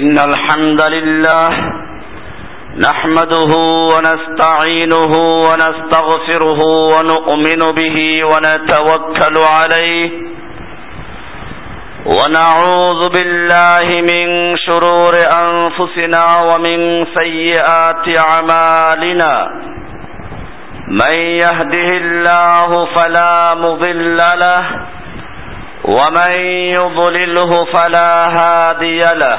إن الحمد لله نحمده ونستعينه ونستغفره ونؤمن به ونتوكل عليه ونعوذ بالله من شرور أنفسنا ومن سيئات أعمالنا من يهده الله فلا مضل له ومن يضلله فلا هادي له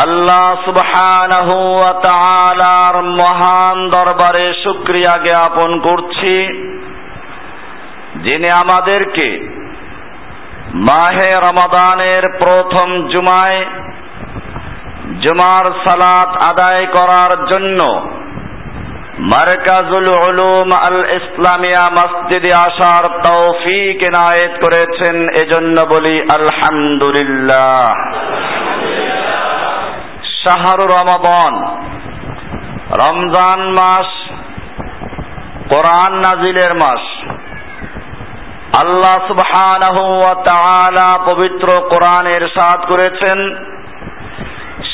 আল্লাহ সুবহানাহু ওয়া তাআলার মহান দরবারে শুকরিয়া জ্ঞাপন করছি, যিনি আমাদেরকে মাহে রমাদানের প্রথম জুমায় জুমার সালাত আদায় করার জন্য মার্কাজুল উলুম আল ইসলামিয়া মসজিদে আসার তৌফিক এনায়েত করেছেন। এজন্য বলি আলহামদুলিল্লাহ। শাহরু রমাবন রমজান মাস কোরআন নাজিলের মাস। আল্লাহ সুবহানাহু ওয়া তাআলা পবিত্র কোরআনের সাথ করেছেন,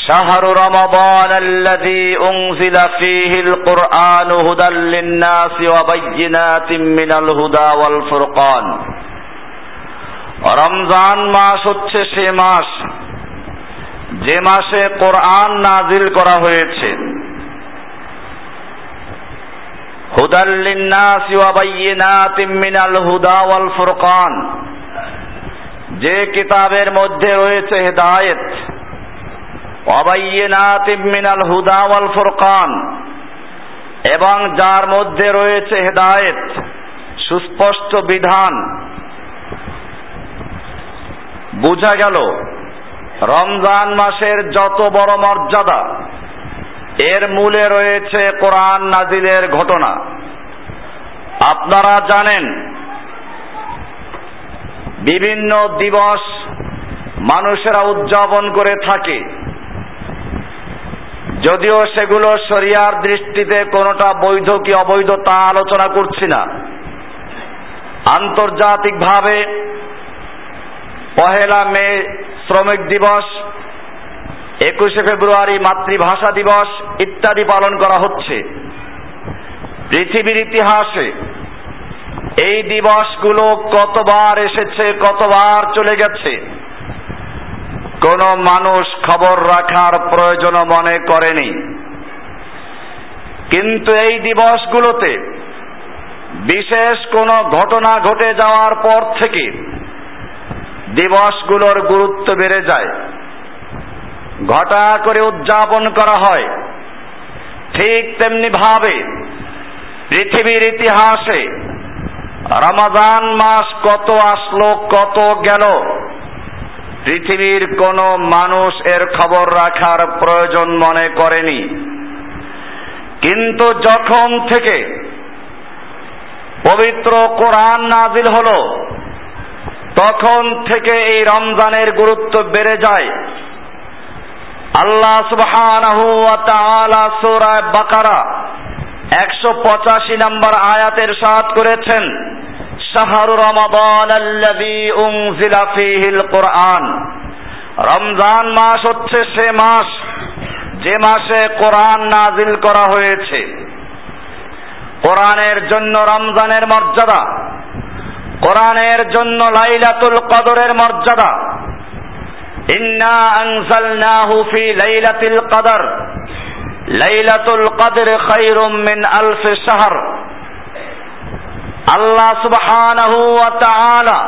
শাহরু রমাবন আল্লাযী উনজিলা ফীহিল কুরআনু হুদাল লিন-নাসি ওয়া বায়্যিনাতিম মিনাল হুদা ওয়াল ফুরকান। রমজান মাস হচ্ছে সে মাস যে মাসে কোরআন নাজিল করা হয়েছে ফুরকান, যে কিতাবের মধ্যে রয়েছে হেদায়েত, ওয়া বাইয়িনাতিম মিনাল হুদা ওয়াল ফুরকান, এবং যার মধ্যে রয়েছে হেদায়েত, সুস্পষ্ট বিধান, বোঝা গেল। রমজান মাসের যত বড় মর্যাদা, এর মূলে রয়েছে কোরআন নাজিলের ঘটনা। আপনারা জানেন, বিভিন্ন দিবস মানুষেরা উদযাপন করে থাকে। যদিও সেগুলো শরিয়ার দৃষ্টিতে কোনোটা বৈধ কি অবৈধ তা আলোচনা করছি না। আন্তর্জাতিকভাবে পহেলা মে শ্রমিক দিবস, একুশে ফেব্রুয়ারি মাতৃভাষা দিবস ইত্যাদি পালন করা হচ্ছে। পৃথিবীর ইতিহাসে এই দিবসগুলো কতবার এসেছে, কতবার চলে গেছে, কোন মানুষ খবর রাখার প্রয়োজন মনে করেনি। কিন্তু এই দিবসগুলোতে বিশেষ কোনো ঘটনা ঘটে যাওয়ার পর থেকে দিবসগুলোর গুরুত্ব বেড়ে যায়। ঘটা করে উদযাপন করা হয়। ঠিক তেমনি ভাবে পৃথিবীর ইতিহাসে রমাজান মাস কত আসলো, কত গেল, পৃথিবীর কোনো মানুষ এর খবর রাখার প্রয়োজন মনে করেনি। কিন্তু যখন থেকে পবিত্র কোরআন নাজিল হলো তখন থেকে এই রমজানের গুরুত্ব বেড়ে যায়। আল্লাহ সুবহানাহু ওয়া তাআলা সূরা বাকারা 185 নম্বর আয়াতের সাথ করেছেন, শাহরু রমাদান আল্লাযী উনজিলা ফীহিল কুরআন। রমজান মাস হচ্ছে সে মাস যে মাসে কোরআন নাজিল করা হয়েছে। কোরআনের জন্য রমজানের মর্যাদা কোরআনের জন্য লাইলাতুল কদরের মর্যাদা। ইন্না আনজালনাহু ফি লাইলাতিল কদর। লাইলাতুল কদর খায়রুম মিন আলফ শাহর। আল্লাহ সুবহানাহু ওয়া তাআলা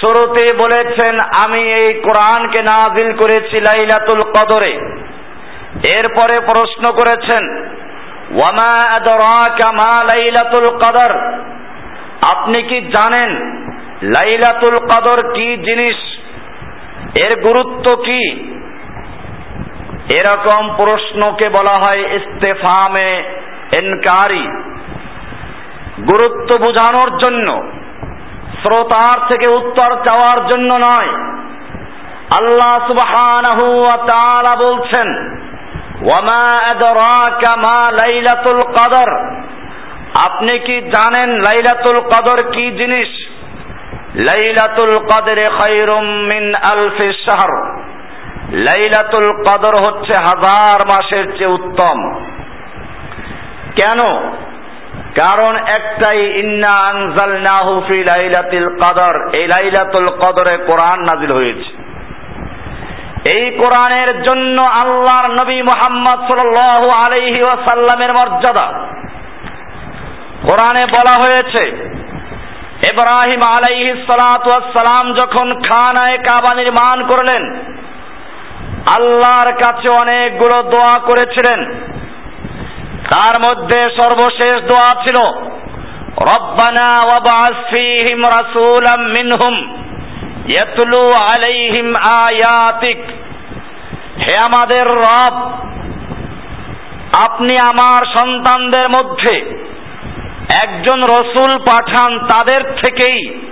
শুরুতে বলেছেন, আমি এই কোরআনকে নাজিল করেছি লাইলাতুল কদরে। এরপরে প্রশ্ন করেছেন ওয়ামা আদরাকা মা লাইলাতুল কদর? আপনি কি জানেন লাইলাতুল কদর কি জিনিস? এর গুরুত্ব কি? এরকম প্রশ্নকে বলা হয় ইস্তেফামে এনকারি। গুরুত্ব বোঝানোর জন্য, শ্রোতার থেকে উত্তর চাওয়ার জন্য নয়। আল্লাহ সুবহানাহু ওয়া তাআলা বলছেন ওয়ামা আদরাকা মা লাইলাতুল কদর? আপনি কি জানেন লাইলাতুল কদর কি জিনিস? লাইলাতুল কদরে খায়রুম মিন আলফি শাহর। লাইলাতুল কদর হচ্ছে হাজার মাসের চেয়ে উত্তম। কেন? কারণ একটাই, ইন্না আনজালনাহু ফি লাইলাতুল কদর। এই লাইলাতুল কদরে কোরআন নাজিল হয়েছে। এই কোরআনের জন্য আল্লাহর নবী মোহাম্মদ সাল্লাল্লাহু আলাইহি ওয়াসাল্লামের মর্যাদা। কোরআনে বলা হয়েছে, ইব্রাহিম আলাইহি সালাম যখন খানায় কাবা নির্মাণ করলেন, আল্লাহর কাছে অনেকগুলো দোয়া করেছিলেন। তার মধ্যে সর্বশেষ দোয়া ছিল, রব্বানা ওয়াবাস ফীহিম রাসূলাম মিনহুম ইয়াতলু আলাইহিম আয়াতিক। হে আমাদের রব, আপনি আমার সন্তানদের মধ্যে একজন রসুল পাঠান তাদের থেকেই।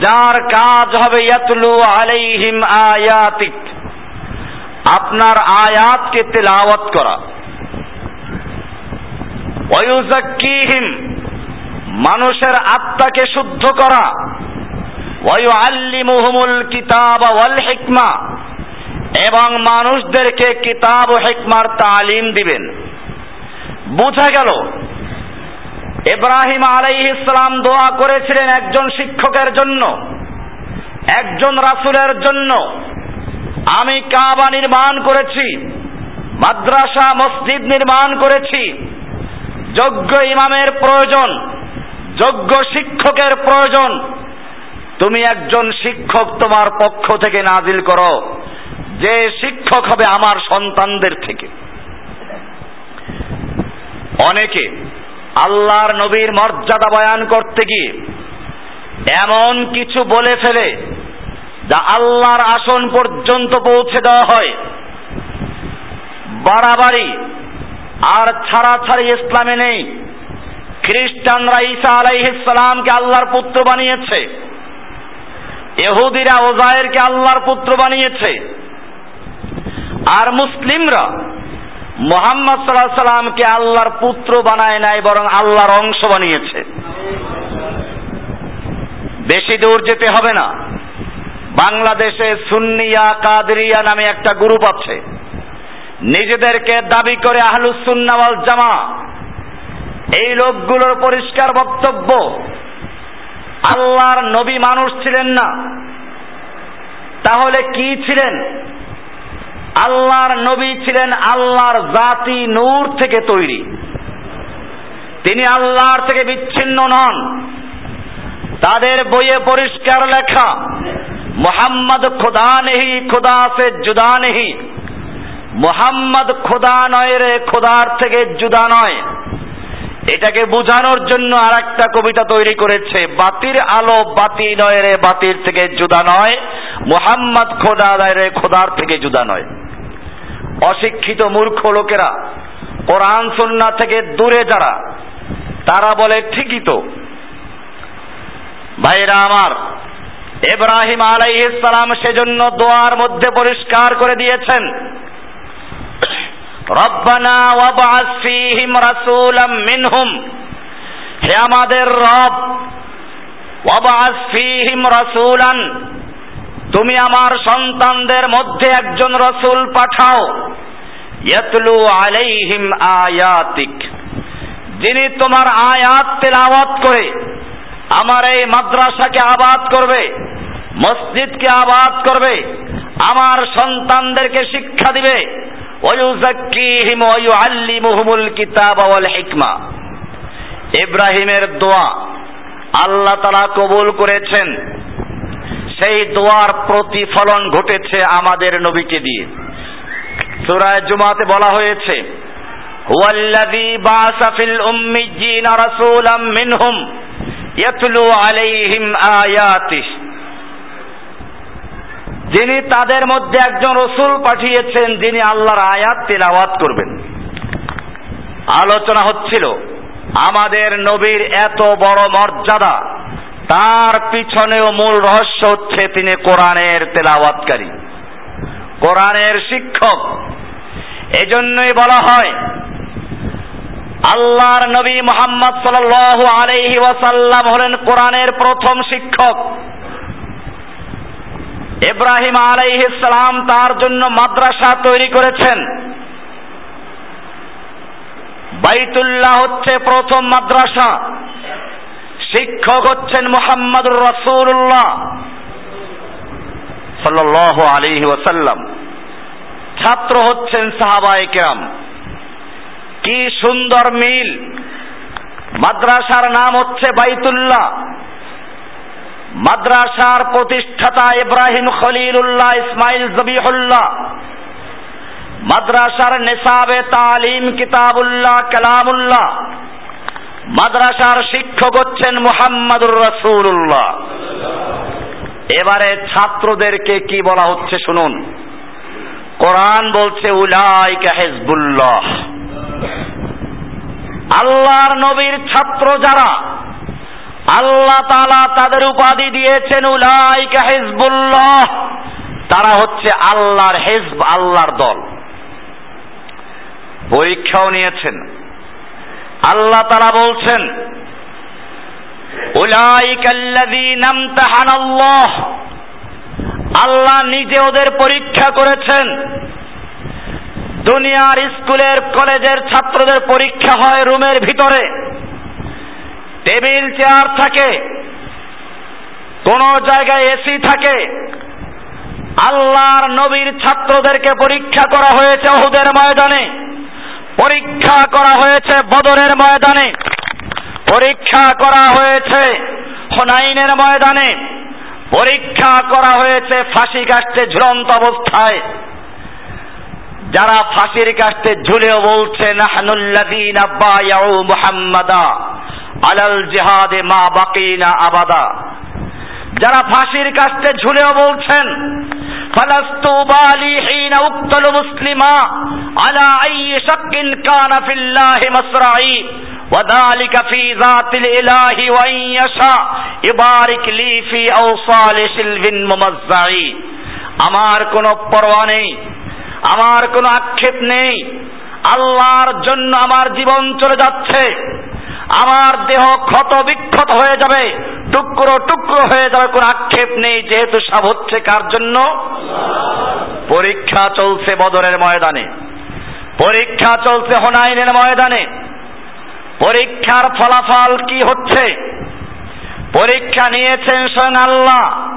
যার কাজ হবে ইয়াতলু আলাইহিম আয়াতিক। আপনার আয়াতকে তেলাওয়াত করা। ওয়ুজাক্কিহিম মানুষের আত্মাকে শুদ্ধ করা। ওয়ায়ুআল্লিমুহুমুল কিতাব ওয়াল হিকমা, এবং মানুষদেরকে কিতাব ও হিকমার তালিম দিবেন। বোঝা গেল? ইব্রাহিম আলাইহিস ইসলাম দোয়া করেছিলেন একজন শিক্ষকের জন্য, একজন রাসূলের জন্য। আমি কাবা নির্মাণ করেছি, মাদ্রাসা, মসজিদ নির্মাণ করেছি। যোগ্য ইমামের প্রয়োজন, যোগ্য শিক্ষকের প্রয়োজন। তুমি একজন শিক্ষক তোমার পক্ষ থেকে নাজিল করো, যে শিক্ষক হবে আমার সন্তানদের থেকে। অনেকে আল্লাহর নবীর মর্যাদা বয়ান করতে গিয়ে এমন কিছু বলে ফেলে যা আল্লাহর আসন পর্যন্ত পৌঁছে দেওয়া হয়। বাড়াবাড়ি আর ছাড়াছাড়ি ইসলামে নেই। খ্রিস্টানরা ঈসা আলাইহিসসালামকে আল্লাহর পুত্র বানিয়েছে। এহুদিরা ওজায়েরকে আল্লাহর পুত্র বানিয়েছে। আর মুসলিমরা মোহাম্মদ সাল্লাহ সাল্লামকে আল্লাহর পুত্র বানায় নাই, বরং আল্লাহর অংশ বানিয়েছে। বেশি দূর যেতে হবে না। বাংলাদেশে সুন্নিয়া কাদরিয়া নামে একটা গ্রুপ আছে। নিজেদেরকে দাবি করে আহলুসুন্নাওয়াল জামা। এই লোকগুলোর পরিষ্কার বক্তব্য, আল্লাহর নবী মানুষ ছিলেন না। তাহলে কি ছিলেন? আল্লাহর নবী ছিলেন আল্লাহর জাতি নূর থেকে তৈরি। তিনি আল্লাহর থেকে বিচ্ছিন্ন নন। তাদের বইয়ে পরিষ্কার লেখা, মোহাম্মদ খোদা নেহি, খোদা সে জুদা নেহি। মোহাম্মদ খোদা নয় রে, খোদার থেকে জুদা নয়। এটাকে বোঝানোর জন্য আর একটা কবিতা তৈরি করেছে, বাতির আলো বাতি নয় রে, বাতির থেকে জুদা নয়। মোহাম্মদ খোদা নয় রে, খোদার থেকে জুদা নয়। অশিক্ষিত মূর্খ লোকেরা, কোরআন, সন্না থেকে দূরে যারা, তারা বলে, ঠিকই তো। ভাইরা আমার এব্রাহিম আলাইহিস সালাম সেজন্য দোয়ার মধ্যে পরিষ্কার করে দিয়েছেন, রব্বানা ওয়াবআস ফীহিম রাসূলাম মিনহুম, হে আমাদের রব, ওয়াবআস ফীহিম রাসূলান তুমি আমার সন্তানদের মধ্যে একজন রসুল পাঠাও। ইয়াতলু আলাইহিম আয়াতিক। যিনি তোমার আয়াত তেলাওয়াত করে আমার এই মাদ্রাসাকে আবাদ করবে, মসজিদকে আবাদ করবে, আমার সন্তানদেরকে শিক্ষা দিবে। ওয়ুজাক্কিহিম ওয়ুআল্লিমুহুমুল কিতাব ওয়াল হিকমা। ইব্রাহিমের দোয়া আল্লাহ তাআলা কবুল করেছেন। সেই দোয়ার প্রতিফলন ঘটেছে আমাদের নবীকে দিয়ে। সূরায় জুমাতে বলা হয়েছে যিনি তাদের মধ্যে একজন রসুল পাঠিয়েছেন, যিনি আল্লাহর আয়াত তেলাওয়াত করবেন। আলোচনা হচ্ছিল, আমাদের নবীর এত বড় মর্যাদা তার পিছনেও মূল রহস্য হচ্ছে তিনি কোরআনের তেলাওয়াতকারী, কোরআনের শিক্ষক। এজন্যই বলা হয়, আল্লাহর নবী মোহাম্মদ সাল্লাল্লাহু আলাইহি ওয়াসাল্লাম হলেন কোরআনের প্রথম শিক্ষক। ইব্রাহিম আলাইহিস সালাম তার জন্য মাদ্রাসা তৈরি করেছেন। বাইতুল্লাহ হচ্ছে প্রথম মাদ্রাসা। শিক্ষক হচ্ছেন মোহাম্মদুর রসুল্লাহ সাল্লাহ আলিহি ওসাল্লাম ছাত্র হচ্ছেন সাহাবায়ে কেরাম। কি সুন্দর মিল। মাদ্রাসার নাম হচ্ছে বাইতুল্লাহ। মাদ্রাসার প্রতিষ্ঠাতা ইব্রাহিম খলিলুল্লাহ ইসমাইল জবিহুল্লাহ। মাদ্রাসার নেশাবে তালিম কিতাবুল্লাহ, কালামুল্লাহ। মাদ্রাসার শিক্ষক হচ্ছেন মুহাম্মাদুর রসুল্লাহ এবারে ছাত্রদেরকে কি বলা হচ্ছে শুনুন। কোরআন বলছে, উলাইকা হেজবুল্লাহ। আল্লাহর নবীর ছাত্র যারা, আল্লাহ তালা তাদের উপাধি দিয়েছেন, উলাইকা হেজবুল্লাহ। তারা হচ্ছে আল্লাহর হেজব, আল্লাহর দল। পরীক্ষাও নিয়েছেন। আল্লাহ তারা বলছেন আল্লাহ নিজে ওদের পরীক্ষা করেছেন। দুনিয়ার স্কুলের, কলেজের ছাত্রদের পরীক্ষা হয় রুমের ভিতরে। টেবিল, চেয়ার থাকে, কোন জায়গায় এসি থাকে। আল্লাহর নবীর ছাত্রদেরকে পরীক্ষা করা হয়েছে ওহুদের ময়দানে। পরীক্ষা করা হয়েছে বদরের ময়দানে। পরীক্ষা করা হয়েছে হোনাইনের ময়দানে। পরীক্ষা করা হয়েছে ফাঁসি কাটতে ঝুলন্ত অবস্থায়। যারা ফাঁসির কাটতে ঝুলেও বলছে, নাহনুল্লাযীনা বায়াউ মুহাম্মাদা আলাল জিহাদে মা বাকিনা আবাদা। যারা ফাঁসির কাছতে ঝুলেও বলছেন ফালাস্তু বালি হিনা উক্তল মুসলিমা আলা আই শাক্কিন কানা ফিল্লাহি মাসরাই وذلك في ذات الإله وإن يشاء يبارك لي في أوصال شلف ممزعي আমার কোনো পরোয়া নেই আমার কোনো আক্ষেপ নেই আল্লাহর জন্য আমার জীবন চলে যাচ্ছে আমার দেহ ক্ষত বিক্ষত হয়ে যাবে, টুকরো টুকরো হয়ে যাবে, কোনো আক্ষেপ নেই, যেহেতু সব হচ্ছে কার জন্য? পরীক্ষা চলছে বদরের ময়দানে। পরীক্ষা চলছে হোনাইনের ময়দানে। পরীক্ষার ফলাফল কি হচ্ছে? পরীক্ষা নিয়েছেন স্বয়ং আল্লাহ।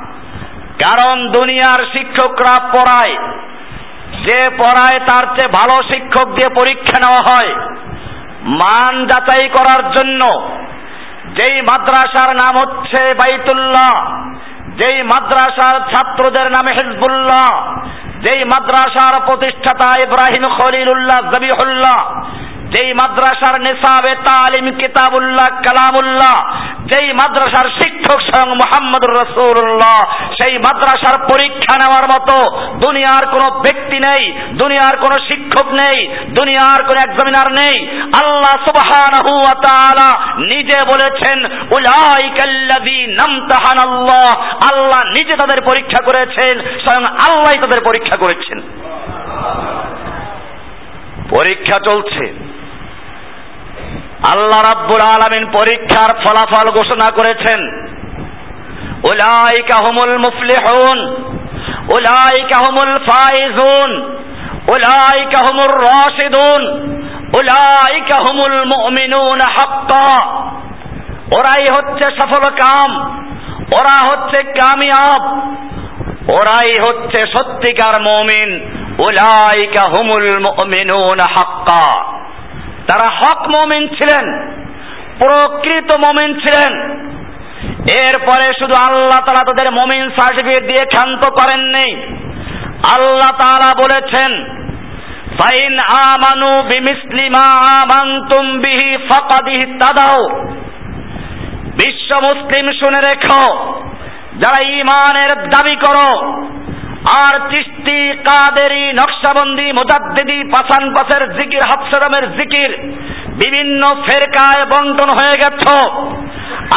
কারণ দুনিয়ার শিক্ষকরা পড়ায়। যে পড়ায় তার চেয়ে ভালো শিক্ষক দিয়ে পরীক্ষা নেওয়া হয়। মান যাচাই করার জন্য যেই মাদ্রাসার নাম হচ্ছে বাইতুল্লাহ, যেই মাদ্রাসার ছাত্রদের নামে হিজবুল্লাহ, যেই মাদ্রাসার প্রতিষ্ঠাতা ইব্রাহিম খলিলুল্লাহ জবিহুল্লাহ যেই মাদ্রাসার নিসাবে তালিম কিতাবুল্লাহ, কালামুল্লাহ, যেই মাদ্রাসার শিক্ষক স্বয়ং মোহাম্মদুর রসুল্লাহ সেই মাদ্রাসার পরীক্ষা নেওয়ার মতো দুনিয়ার কোনো ব্যক্তি নেই, দুনিয়ার কোনো শিক্ষক নেই, দুনিয়ার কোনো এক্সামিনার নেই। আল্লাহ সুবহানাহু ওয়া নিজে বলেছেন, উলাইকাল্লাযী নামতাহানাল্লাহ। আল্লাহ নিজে তাদের পরীক্ষা করেছেন, স্বয়ং আল্লাহ তাদের পরীক্ষা করেছেন। পরীক্ষা চলছে। আল্লাহ রাব্বুল আলামিন পরীক্ষার ফলাফল ঘোষণা করেছেন। উলাইকা হুমুল মুফলিহুন, উলাইকা হুমুল ফাইজুন, উলাইকা হুমুর রাশিদুন, উলাইকা হুমুল মুমিনুন হাক্কা। ওরাই হচ্ছে সফল কাম, ওরা হচ্ছে কামিয়াব, ওরাই হচ্ছে সত্যিকার মুমিন, উলাইকা হুমুল মুমিনুন হাক্কা। তারা হক মমিন ছিলেন, প্রকৃত মমিন ছিলেন। এরপরে শুধু আল্লাহ তালা তাদের মমিন সার্টিফিকেট দিয়ে ক্ষান্ত করেননি। আল্লাহ তালা বলেছেন, ফাইন আমানু তাদাও বিশ্ব মুসলিম শুনে রেখো, যারা ইমানের দাবি করো আর চিস্তি কাদেরি, নকশাবন্দি, মোজাদ্দিদি পাশান পাশের জিকির হাফসারামের জিকির বিভিন্ন ফেরকায় বন্টন হয়ে গেছ।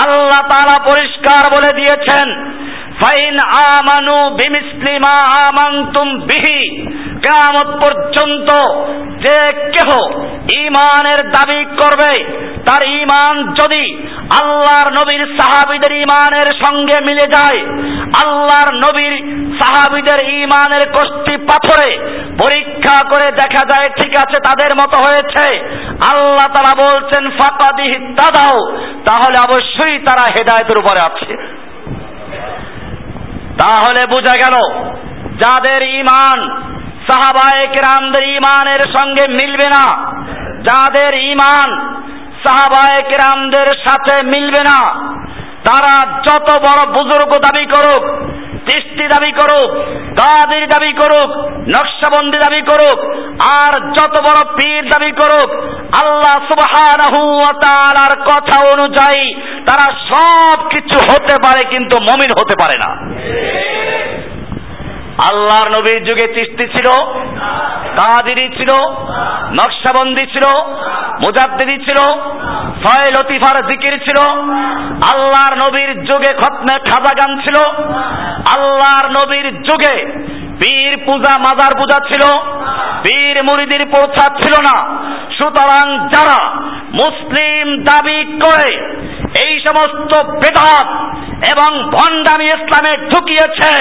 আল্লাহ তারা পরিষ্কার বলে দিয়েছেন, ফাইন আমানু বিমিসলিমা আমান্তুম বিহি। কেয়ামত পর্যন্ত যে কেহ ইমানের দাবি করবে, তার ইমান যদি আল্লাহর নবীর সাহাবিদের ইমানের সঙ্গে মিলে যায়, আল্লাহর নবীর সাহাবিদের ইমানের কষ্টি পাথরে পরীক্ষা করে দেখা যায়, ঠিক আছে, তাদের মতো হয়েছে। আল্লাহ তারা বলছেন ফাঁকাদি দাও তাহলে অবশ্যই তারা হেদায়তের উপরে আছে। তাহলে বোঝা গেল, যাদের ইমান সাহাবায়ে কেরামদের ইমানের সঙ্গে মিলবে না। যাদের ইমান সাহাবায়ে কেরামদের সাথে মিলবে না, তারা যত বড় বুজুর্গ দাবি করুক দৃষ্টি দাবি করুক কাদের দাবি করুক, নকশাবন্দি দাবি করুক, আর যত বড় পীর দাবি করুক, আল্লাহ সুবহানাহু ওয়া কথা অনুযায়ী তারা সব কিছু হতে পারে কিন্তু মমিন হতে পারে না। আল্লাহর নবীর যুগে চিস্তি ছিল কাদিরি ছিল, নকশাবন্দি ছিল, মুজাদ্দিদি ছিল ছয় লতিফার জিকির ছিল, আল্লাহর নবীর যুগে খতমে খাজা গান ছিল, আল্লাহর নবীর যুগে পীর পূজা মাজার পূজা ছিল, পীর মুরিদির প্রথা ছিল না। সুতরাং যারা মুসলিম দাবি করে, এই সমস্ত বেদাত এবং ভণ্ডামি ইসলামে ঢুকিয়েছে।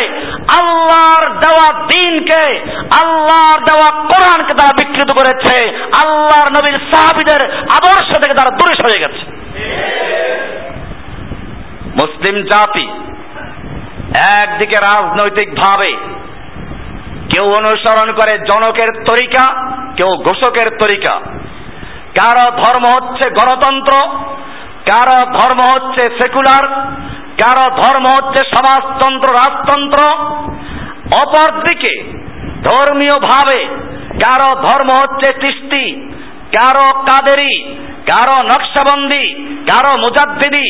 আল্লাহর দেওয়া দিনকে, আল্লাহর দেওয়া কোরআনকে তারা বিকৃত করেছে। আল্লাহর নবীর সাহাবিদের আদর্শ থেকে তারা দূরে সরে গেছে। মুসলিম জাতি একদিকে রাজনৈতিক ভাবে কেউ অনুসরণ করে জনকের তরিকা, কেউ ঘোষকের তরিকা। কারও ধর্ম হচ্ছে গণতন্ত্র, কারও ধর্ম হচ্ছে সেকুলার কারও ধর্ম হচ্ছে সমাজতন্ত্র রাজতন্ত্র। অপরদিকে ধর্মীয় ভাবে কারও ধর্ম হচ্ছে তিস্তি কারও কাদেরি কারও নকশাবন্দি কারও মুজাদ্দিদি,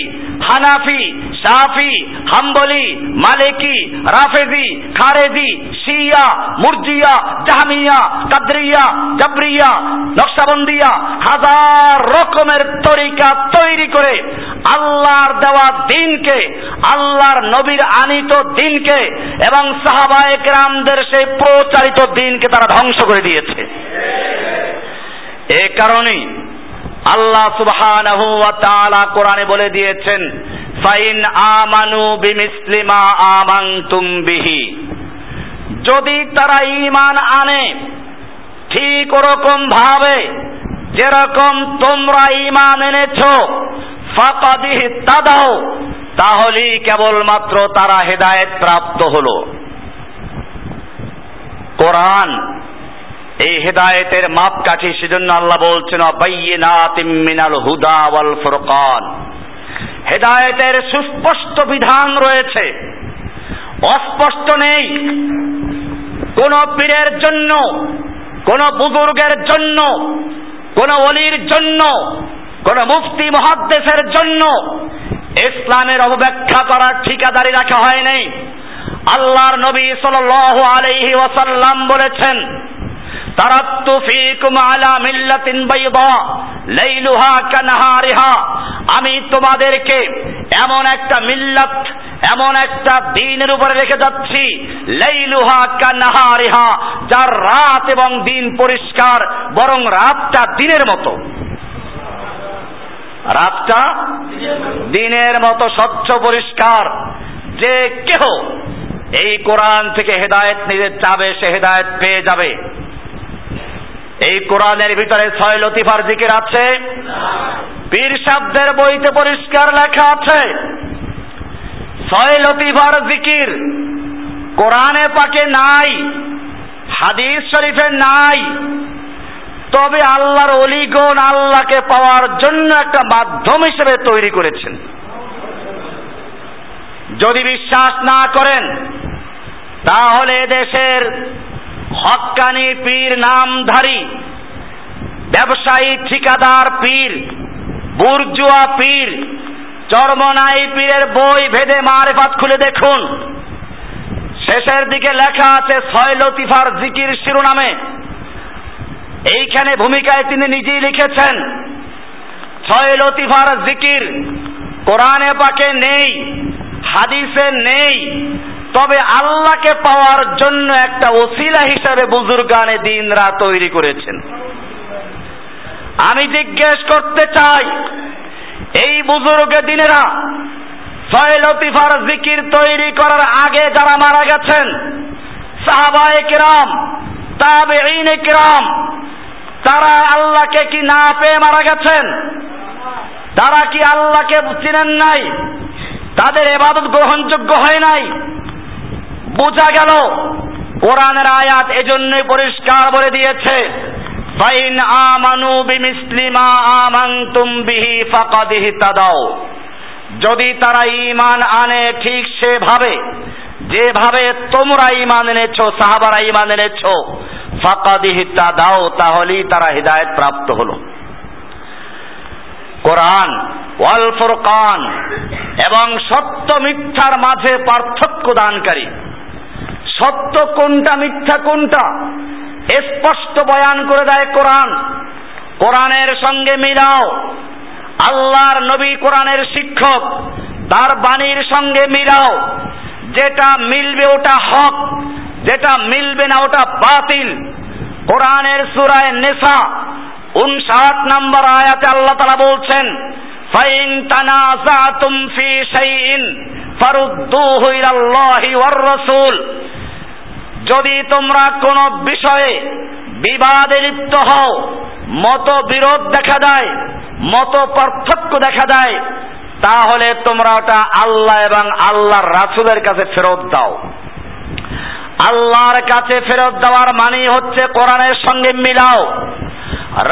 হানাফি, সাফি, হাম্বলি, মালিকি, রাফেজি, খারেজি, শিয়া, মুরজিয়া, জাহামিয়া, কাদরিয়া, জাবরিয়া, নকশাবন্দিয়া, হাজার রকমের তরিকা তৈরি করে আল্লাহর দেওয়া দিনকে, আল্লাহর নবীর আনিত দিনকে এবং সাহাবায়ে কেরামদের সেই প্রচারিত দিনকে তারা ধ্বংস করে দিয়েছে। এ কারণেই আল্লাহ সুবহানাহু ওয়া তাআলা কোরআনে বলে দিয়েছেন, ফাইন আমানু বিমিসলিমা আমানতুম বিহি। যদি তারা ঈমান আনে, ঠিক ওরকম ভাবে, যেরকম তোমরা ঈমান এনেছো, ফাকাদিহ তাদাও, তাহলেই কেবলমাত্র তারা হেদায়েত প্রাপ্ত হলো। কোরআন এই হেদায়েতের মাপকাঠি সেজন্য আল্লাহ বলছেন মিনাল হুদা ওয়াল ফুরকান। হেদায়েতের সুস্পষ্ট বিধান রয়েছে। অস্পষ্ট নেই। কোন পীরের জন্য, কোন বুজুর্গের জন্য, কোন অলির জন্য, কোন মুফতি মহাদ্দেশের জন্য ইসলামের অবব্যাখ্যা করার ঠিকাদারি রাখা হয় নাই আল্লাহর নবী সাল্লাল্লাহু আলাইহি ওয়াসাল্লাম বলেছেন তারাত্তু ফিকুম আলা মিল্লাতিন বাইদা, লাইলুহা কানহারিহা। আমি তোমাদেরকে এমন একটা মিল্লাত, এমন একটা দিনের উপরে রেখে যাচ্ছি, লাইলুহা কানহারিহা, যার রাত এবং দিন পরিষ্কার, বরং রাতটা দিনের মতো। রাতটা দিনের মতো স্বচ্ছ পরিষ্কার। যে কেহ এই কোরআন থেকে হেদায়েত নিজের চাবে, সে হেদায়েত পেয়ে যাবে। এই কোরআনের ভিতরে ছয় লতিফার জিকির আছে। পীর শব্দের বইতে পরিষ্কার লেখা আছে। ছয় লতিফার জিকির কোরআনে পাকে নাই, হাদিস শরীফে নাই। তবে আল্লাহর অলিগণ আল্লাহকে পাওয়ার জন্য একটা মাধ্যম হিসেবে তৈরি করেছেন। যদি বিশ্বাস না করেন, তাহলে দেশের হক্কানি পীর নামধারী, ব্যবসায়ী ঠিকাদার পীর, বুর্জুয়া পীর চরমনাই পীরের বই ভেদে মারেফাত খুলে দেখুন। শেষের দিকে লেখা আছে ছয় লতিফার জিকির শিরোনামে। এইখানে ভূমিকায় তিনি নিজেই লিখেছেন, ছয় লতিফার জিকির কোরআনে পাকে নেই, হাদিসে নেই তবে আল্লাহকে পাওয়ার জন্য একটা ওসিলা হিসাবে বুজুর্গানে দিন রাত তৈরি করেছেন। আমি জিজ্ঞেস করতে চাই, এই বুজুর্গের দিনেরা ছয় লতিফার জিকির তৈরি করার আগে যারা মারা গেছেন, সাহাবায়ে কিরাম তাবে কিরাম, তারা আল্লাহকে কি না পেয়ে মারা গেছেন? তারা কি আল্লাহকে চিনেন নাই? তাদের এবাদত গ্রহণযোগ্য হয় নাই? বোঝা গেল, কোরআনের আয়াত এজন্যই পরিষ্কার বলে দিয়েছে, ফাইন আমানু বিমিসলিমা আমানতুম বিহি ফাকাদ ইহতাদাও যদি তারা ঈমান আনে ঠিক সেভাবে, যেভাবে তোমরা ঈমান এনেছো, সাহাবারা ঈমান এনেছো ফাকাদ ইহতাদাও তাহলেই তারা হিদায়াত প্রাপ্ত হলো। কোরআন, ওয়াল ফুরকান, এবং সত্য মিথ্যার মাঝে পার্থক্য দানকারী। সত্য কোনটা, মিথ্যা কোনটা? স্পষ্ট বয়ান করে দেয় কোরআন। কোরআনের সঙ্গে মিলাও। আল্লাহর নবী কোরআনের শিক্ষক, তার বাণীর সঙ্গে মিলাও। যেটা মিলবে ওটা হক, যেটা মিলবে না ওটা বাতিল। কোরআনের সুরায় নেশা উনষাট নম্বর আয়াতে আল্লাহ তালা বলছেন, ফাইন তানাজাতুম ফি শাইইন ফারুদ্দুহু ইলাল্লাহি ওয়ার রাসূল। যদি তোমরা কোন বিষয়ে বিবাদে লিপ্ত হও মত বিরোধ দেখা দেয় মত পার্থক্য দেখা দেয়, তাহলে তোমরা ওটা আল্লাহ এবং আল্লাহর রাসুলের কাছে ফেরত দাও। আল্লাহর কাছে ফেরত দেওয়ার মানে হচ্ছে কোরআনের সঙ্গে মিলাও।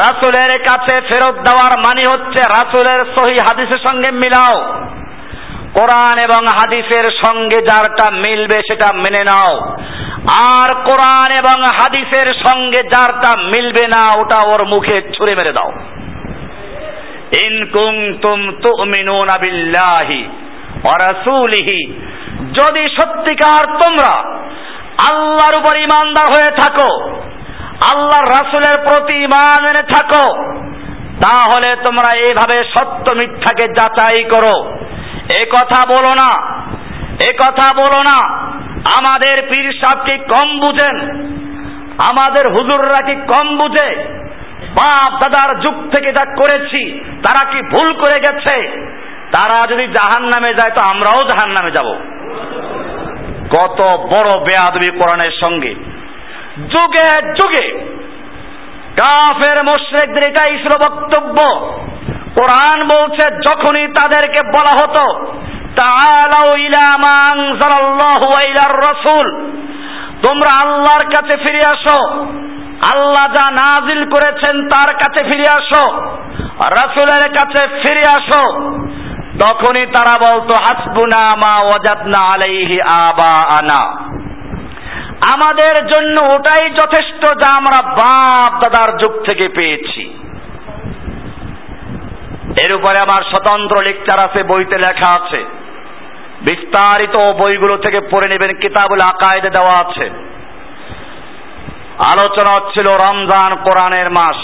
রাসুলের কাছে ফেরত দেওয়ার মানে হচ্ছে রাসুলের সহি হাদিসের সঙ্গে মিলাও। কোরআন এবং হাদিসের সঙ্গে যারটা মিলবে সেটা মেনে নাও। আর কোরআন এবং হাদিসের সঙ্গে যার তা মিলবে না, ওটা ওর মুখে ছুঁড়ে মেরে দাও। ইন কুনতুম তুমিনুনা বিল্লাহি ওয়া রাসূলিহি। যদি সত্যিকার তোমরা আল্লাহর উপর ইমানদার হয়ে থাকো, আল্লাহর রাসূলের প্রতি ইমান এনে থাকো, তাহলে তোমরা এইভাবে সত্য মিথ্যাকে যাচাই করো। এ কথা বলো না, এ কথা বলো না। আমাদের পীর সাহেব কি কম বুঝেন? আমাদের হুজুররা কি কম বুঝে? বাপ দাদার যুগ থেকে যা করেছি, তারা কি ভুল করে গেছে? তারা যদি জাহান নামে যায়, তো আমরাও জাহান নামে যাব। কত বড় বেয়াদবি কোরআনের সঙ্গে। যুগে যুগে কাফের মোশরেকদের এটাই ছিল বক্তব্য। কোরআন বলছে, যখনই তাদেরকে বলা হতো তাআলাউ ইলা মা আনজালাল্লাহু ওয়া রাসূল। তোমরা আল্লাহর কাছে ফিরে আসো। আল্লাহ যা নাজিল করেছেন তার কাছে ফিরে আসো। রাসূলের কাছে ফিরে আসো। তখনই তারা বলতো, হাসবুনা মা ওয়াজাদনা আলাইহি আবা আনা আমাদের জন্য ওটাই যথেষ্ট যা আমরা বাপ দাদার যুগ থেকে পেয়েছি। এর উপরে আমার স্বতন্ত্র লেকচার আছে, বইতে লেখা আছে। বিস্তারিত বইগুলো থেকে পড়ে নেবেন, কিতাবুল আকায়দে দেওয়া আছে। আলোচনা হচ্ছিল রমজান কোরআনের মাস।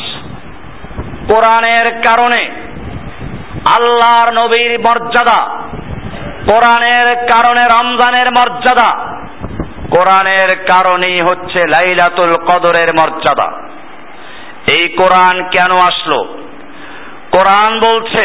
কোরআনের কারণে আল্লাহর নবীর মর্যাদা, কোরআনের কারণে রমজানের মর্যাদা, কোরআনের কারণেই হচ্ছে লাইলাতুল কদরের মর্যাদা। এই কোরআন কেন আসলো? কোরআন বলছে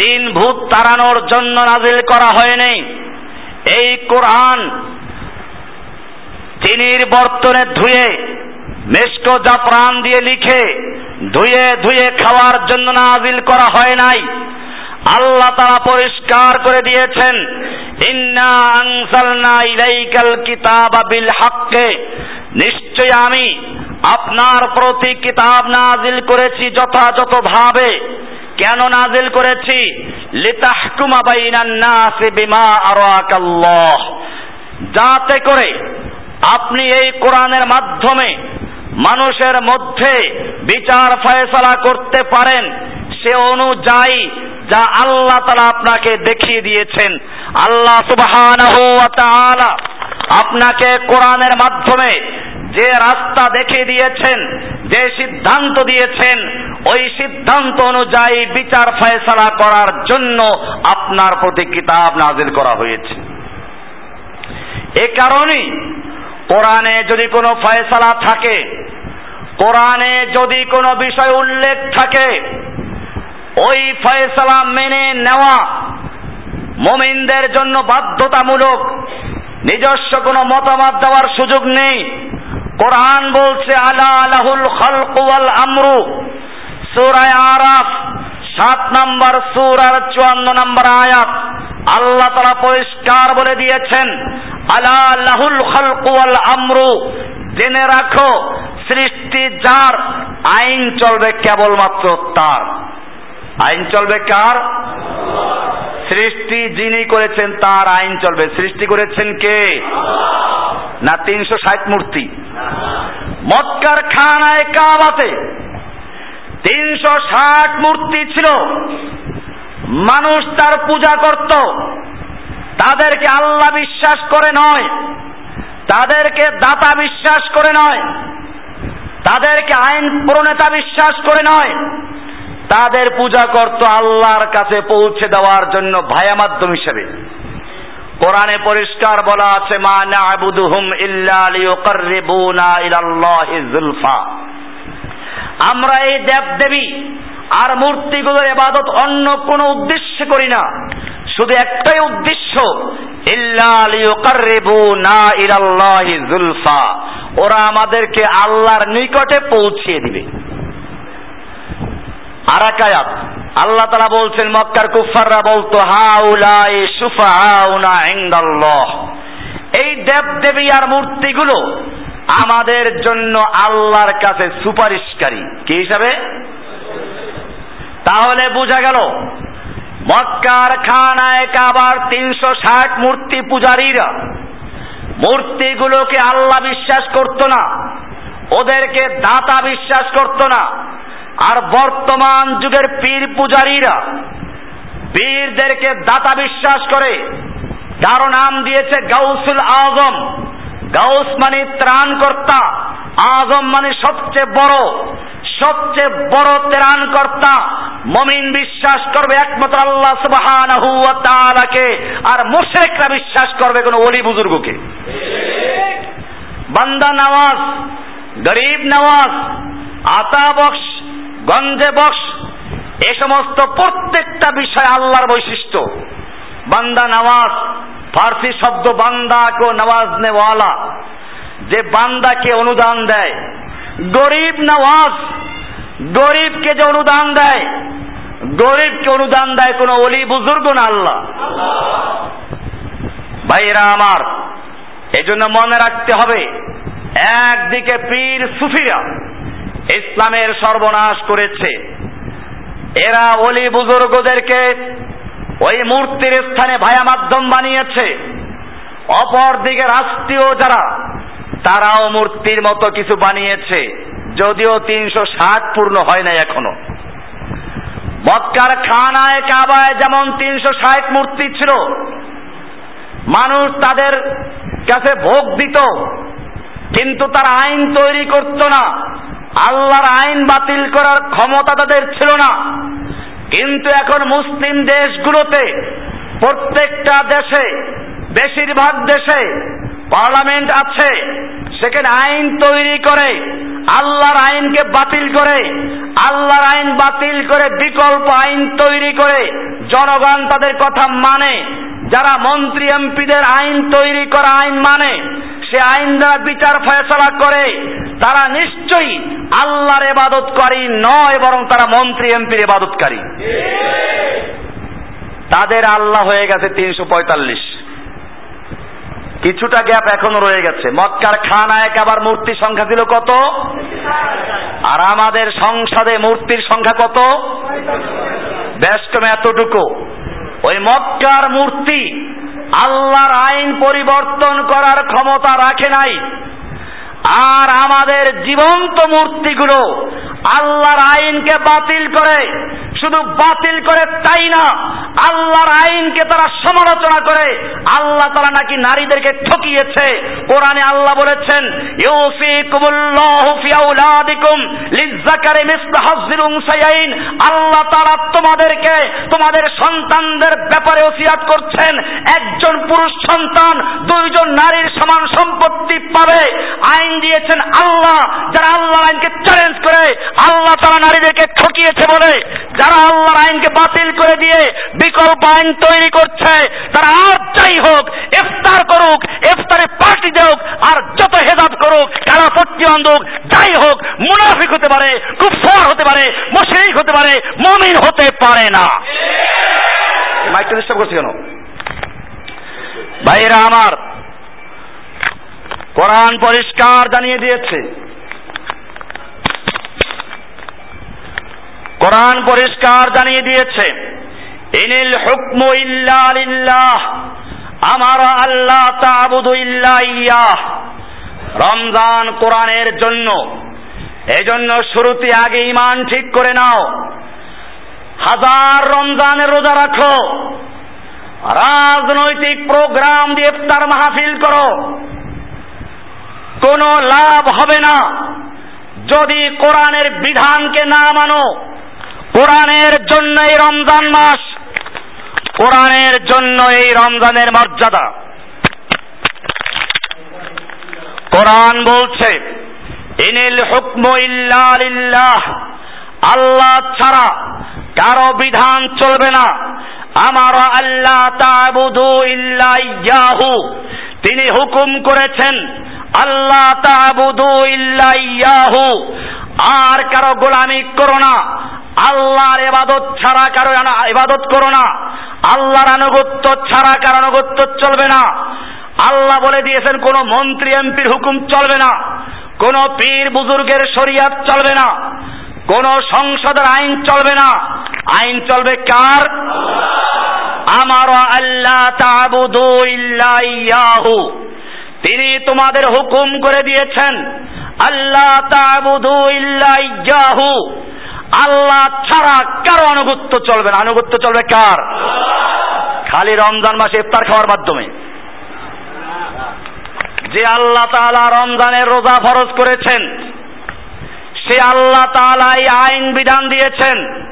জিন ভূত তাড়ানোর জন্য নাজিল করা হয়নি এই কোরআন চিনির বর্তনে ধুয়ে মেস্কো জাফরান দিয়ে লিখে, ধুয়ে ধুয়ে খাওয়ার জন্য নাজিল করা হয় নাই। আল্লাহ তারা পরিষ্কার করে দিয়েছেন, ইন্না আনসালনা ইলাইকাল কিতাবা বিল হাক্কে। নিশ্চয় আমি আপনার প্রতি কিতাব নাজিল করেছি যথাযথভাবে। কেন নাজিল করেছি? বিমা যাতে করে আপনি এই কোরআনের মাধ্যমে মানুষের মধ্যে বিচার ফয়সালা করতে পারেন, সে অনুযায়ী যা আল্লাহ তালা আপনাকে দেখিয়ে দিয়েছেন। আল্লাহ তাআলা আপনাকে কোরআনের মাধ্যমে যে রাস্তা দেখিয়ে দিয়েছেন, যে সিদ্ধান্ত দিয়েছেন, ওই সিদ্ধান্ত অনুযায়ী বিচার ফয়সালা করার জন্য আপনার প্রতি কিতাব নাজিল করা হয়েছে। এ কারণেই কোরআনে যদি কোনো ফয়সালা থাকে, কোরআনে যদি কোনো বিষয় উল্লেখ থাকে, ওই ফয়সালা মেনে নেওয়া মোমিনদের জন্য বাধ্যতামূলক, নিজস্ব কোনো মতামত দেওয়ার সুযোগ নেই। কোরআন বলছে, আলা আলাহুল খালকু ওয়াল আমরু। সূরায়ে আরাফ, সাত নম্বর সূরার চুয়ান্ন নম্বর আয়াত। আল্লাহ তারা পরিষ্কার বলে দিয়েছেন, আলা লাহুল খালকু ওয়াল আমরু। জেনে রাখো, সৃষ্টি যার, আইন চলবে কেবলমাত্র তার। আইন চলবে কার? সৃষ্টি যিনি করেছেন তার আইন চলবে। সৃষ্টি করেছেন কে? না, তিনশো ষাট মূর্তি। মক্কার খানায় কাবাতে তিনশো ষাট মূর্তি ছিল। মানুষ তার পূজা করত। তাদেরকে আল্লাহ বিশ্বাস করে নয়। তাদেরকে দাতা বিশ্বাস করে নয়। তাদেরকে আইন প্রণেতা বিশ্বাস করে নয়। তাদের পূজা করত আল্লাহর কাছে পৌঁছে দেওয়ার জন্য ভায়া মাধ্যম হিসেবে। কোরআনে পরিষ্কার বলা আছে, মা না'বুদুহুম ইল্লা লিয়ুকাররিবুনা ইলাল্লাহি যুলফা। আমরা এই দেব দেবী আর মূর্তিগুলোর ইবাদত অন্য কোনো উদ্দেশ্যে করি না। শুধু একটাই উদ্দেশ্য, ইল্লা লিয়ুকাররিবুনা ইলাল্লাহি যুলফা। ওরা আমাদেরকে আল্লাহর নিকটে পৌঁছিয়ে দিবে। আরাকায়াত। আল্লাহ তারা বলছেন, মক্কার কুফাররা বলতো, হাউলাই সুফাউনা ইনদাল্লাহ। এই দেব দেবী আর মূর্তিগুলো আমাদের জন্য আল্লাহর কাছে সুপারিশকারী। কি হিসাবে? তাহলে বোঝা গেল, মক্কার খানায় কাবার তিনশো ষাট মূর্তি পূজারীরা মূর্তিগুলোকে আল্লাহ বিশ্বাস করত না, ওদেরকে দাতা বিশ্বাস করত না আর বর্তমান যুগের পীর পূজারীরা পীরদেরকে দাতা বিশ্বাস করে কারও নাম দিয়েছে গাউসুল আজম। গাউস মানে ত্রাণকর্তা, আজম মানে সবচেয়ে বড় সবচেয়ে বড় ত্রাণকর্তা। মমিন বিশ্বাস করবে একমাত্র আল্লাহ তাআলাকে, আর মুশরিকরা বিশ্বাস করবে কোন ওলি বুজুর্গকে। বান্দা নওয়াজ, গরিব নওয়াজ, আতা বক্স গঞ্জে বক্স এ সমস্ত প্রত্যেকটা বিষয় আল্লাহর বৈশিষ্ট্য। বান্দা নওয়াজ ফার্সি শব্দ বান্দা কো নওয়াজ নেওয়ালা। যে বান্দাকে অনুদান দেয়। গরিব নওয়াজ গরিবকে যে অনুদান দেয়। গরিবকে অনুদান দেয় কোন অলি বুজুর্গ না আল্লাহ। ভাইরা আমার, এজন্য মনে রাখতে হবে, একদিকে পীর সুফিরা ইসলামের সর্বনাশ করেছে। এরা অলি বুজুর্গদেরকে ওই মূর্তির স্থানে ভায়া মাধ্যম বানিয়েছে। অপর দিকে রাষ্ট্রীয় যারা, তারাও মূর্তির মতো কিছু বানিয়েছে, যদিও তিনশো ষাট পূর্ণ হয় নাই এখনও। মক্কার খানায়, কাবায় যেমন তিনশো ষাট মূর্তি ছিল, মানুষ তাদের কাছে ভোগ দিত, কিন্তু তার আইন তৈরি করত না। আল্লাহর আইন বাতিল করার ক্ষমতা তাদের ছিল না। কিন্তু এখন মুসলিম দেশগুলোতে প্রত্যেকটা দেশে, বেশিরভাগ দেশে পার্লামেন্ট আছে, সেখানে আইন তৈরি করে, আল্লাহর আইনকে বাতিল করে, আল্লাহর আইন বাতিল করে বিকল্প আইন তৈরি করে জনগণ তাদের কথা মানে যারা মন্ত্রী এমপিদের আইন তৈরি করা আইন মানে সে আইন দ্বারা বিচার ফয়সলা করে, তারা নিশ্চয়ই আল্লাহর এবাদতকারী নয়, বরং তারা মন্ত্রী, এমপির এবাদতকারী। তাদের আল্লাহ হয়ে গেছে তিনশো পঁয়তাল্লিশ। কিছুটা গ্যাপ এখনও রয়ে গেছে। মক্কার খানায় আবার মূর্তির সংখ্যা ছিল কত? আর আমাদের সংসদে মূর্তির সংখ্যা কত? ব্যস্ত এতটুকু। ওই মক্কার মূর্তি আল্লাহর আইন পরিবর্তন করার ক্ষমতা রাখে নাই। আর আমাদের জীবন্ত মূর্তিগুলো আল্লাহর আইনকে বাতিল করে, শুধু বাতিল করে তাই না, আল্লাহর আইনকে তারা সমালোচনা করে, আল্লাহ তারা নাকি নারীদেরকে ঠকিয়েছে। কোরআনে আল্লাহ বলেছেন আল্লাহ তারা তোমাদেরকে, তোমাদের সন্তানদের ব্যাপারে ওসিয়াত করছেন, একজন পুরুষ সন্তান দুইজন নারীর সমান সম্পত্তি পাবে। আইন দিয়েছেন আল্লাহ, যারা আল্লাহর আইনকে চ্যালেঞ্জ করে আল্লাহ তারা নারীদেরকে ঠকিয়েছে বলে যারা আল্লাহর আইনকে বাতিল করে দিয়ে বিকল্প আইন তৈরি করছে, তারা আর যাই হোক, ইফতার করুক, ইফতারে পার্টি দেউক, আর যত হেদাত করুক কারা প্রতিবন্ধক যাই হোক, মুনাফিক হতে পারে কুফর হতে পারে, মুশরিক হতে পারে, মমিন হতে পারে না। মাইকটা ডিস্টার্ব করছি কেন? ভাইরা আমার, কোরআন পরিষ্কার জানিয়ে দিয়েছে। কোরআন পরিষ্কার জানিয়ে দিয়েছে, ইনিল হুকমু ইল্লা আমার আল্লাহ তাবুদু ইল্লা রমজান কোরআনের জন্য, এজন্য শুরুতে আগে ইমান ঠিক করে নাও। হাজার রমজানের রোজা রাখো। রাজনৈতিক প্রোগ্রাম দিয়ে ইফতার মাহফিল করো। কোনো লাভ হবে না। যদি কোরআনের বিধানকে না মানো কোরআনের জন্য এই রমজান মাস, কোরআনের জন্য এই রমজানের মর্যাদা। কোরআন বলছে, ইনিল হুকম ইল্লাহ আল্লাহ ছাড়া কারও বিধান চলবে না। আমার আল্লাহ তাবুদু ইল্লা ইয়াহু তিনি হুকুম করেছেন আল্লাহ তাবুদু ইল্লা ইয়াহু আর কারও গোলামি করো না। আল্লাহর এবাদত ছাড়া কারও ইবাদত করো না। আল্লাহর আনুগত্য ছাড়া কারও আনুগত্য চলবে না। আল্লাহ বলে দিয়েছেন, কোন মন্ত্রী, এমপির হুকুম চলবে না। কোন পীর বুজুর্গের শরিয়াত চলবে না। কোন সংসদের আইন চলবে না। আইন চলবে কার? আমার আল্লাহ তাবুদু তিনি তোমাদের হুকুম করে দিয়েছেন, আল্লাহ তাবুদু আল্লাহ ছাড়া কারও আনুগত্য চলবে না। আনুগত্য চলবে কার? খালি রমজান মাসে ইফতার খাওয়ার মাধ্যমে। যে আল্লাহ তাআলা রমজানের রোজা ফরজ করেছেন, সে আল্লাহ তাআলা এই আইন বিধান দিয়েছেন,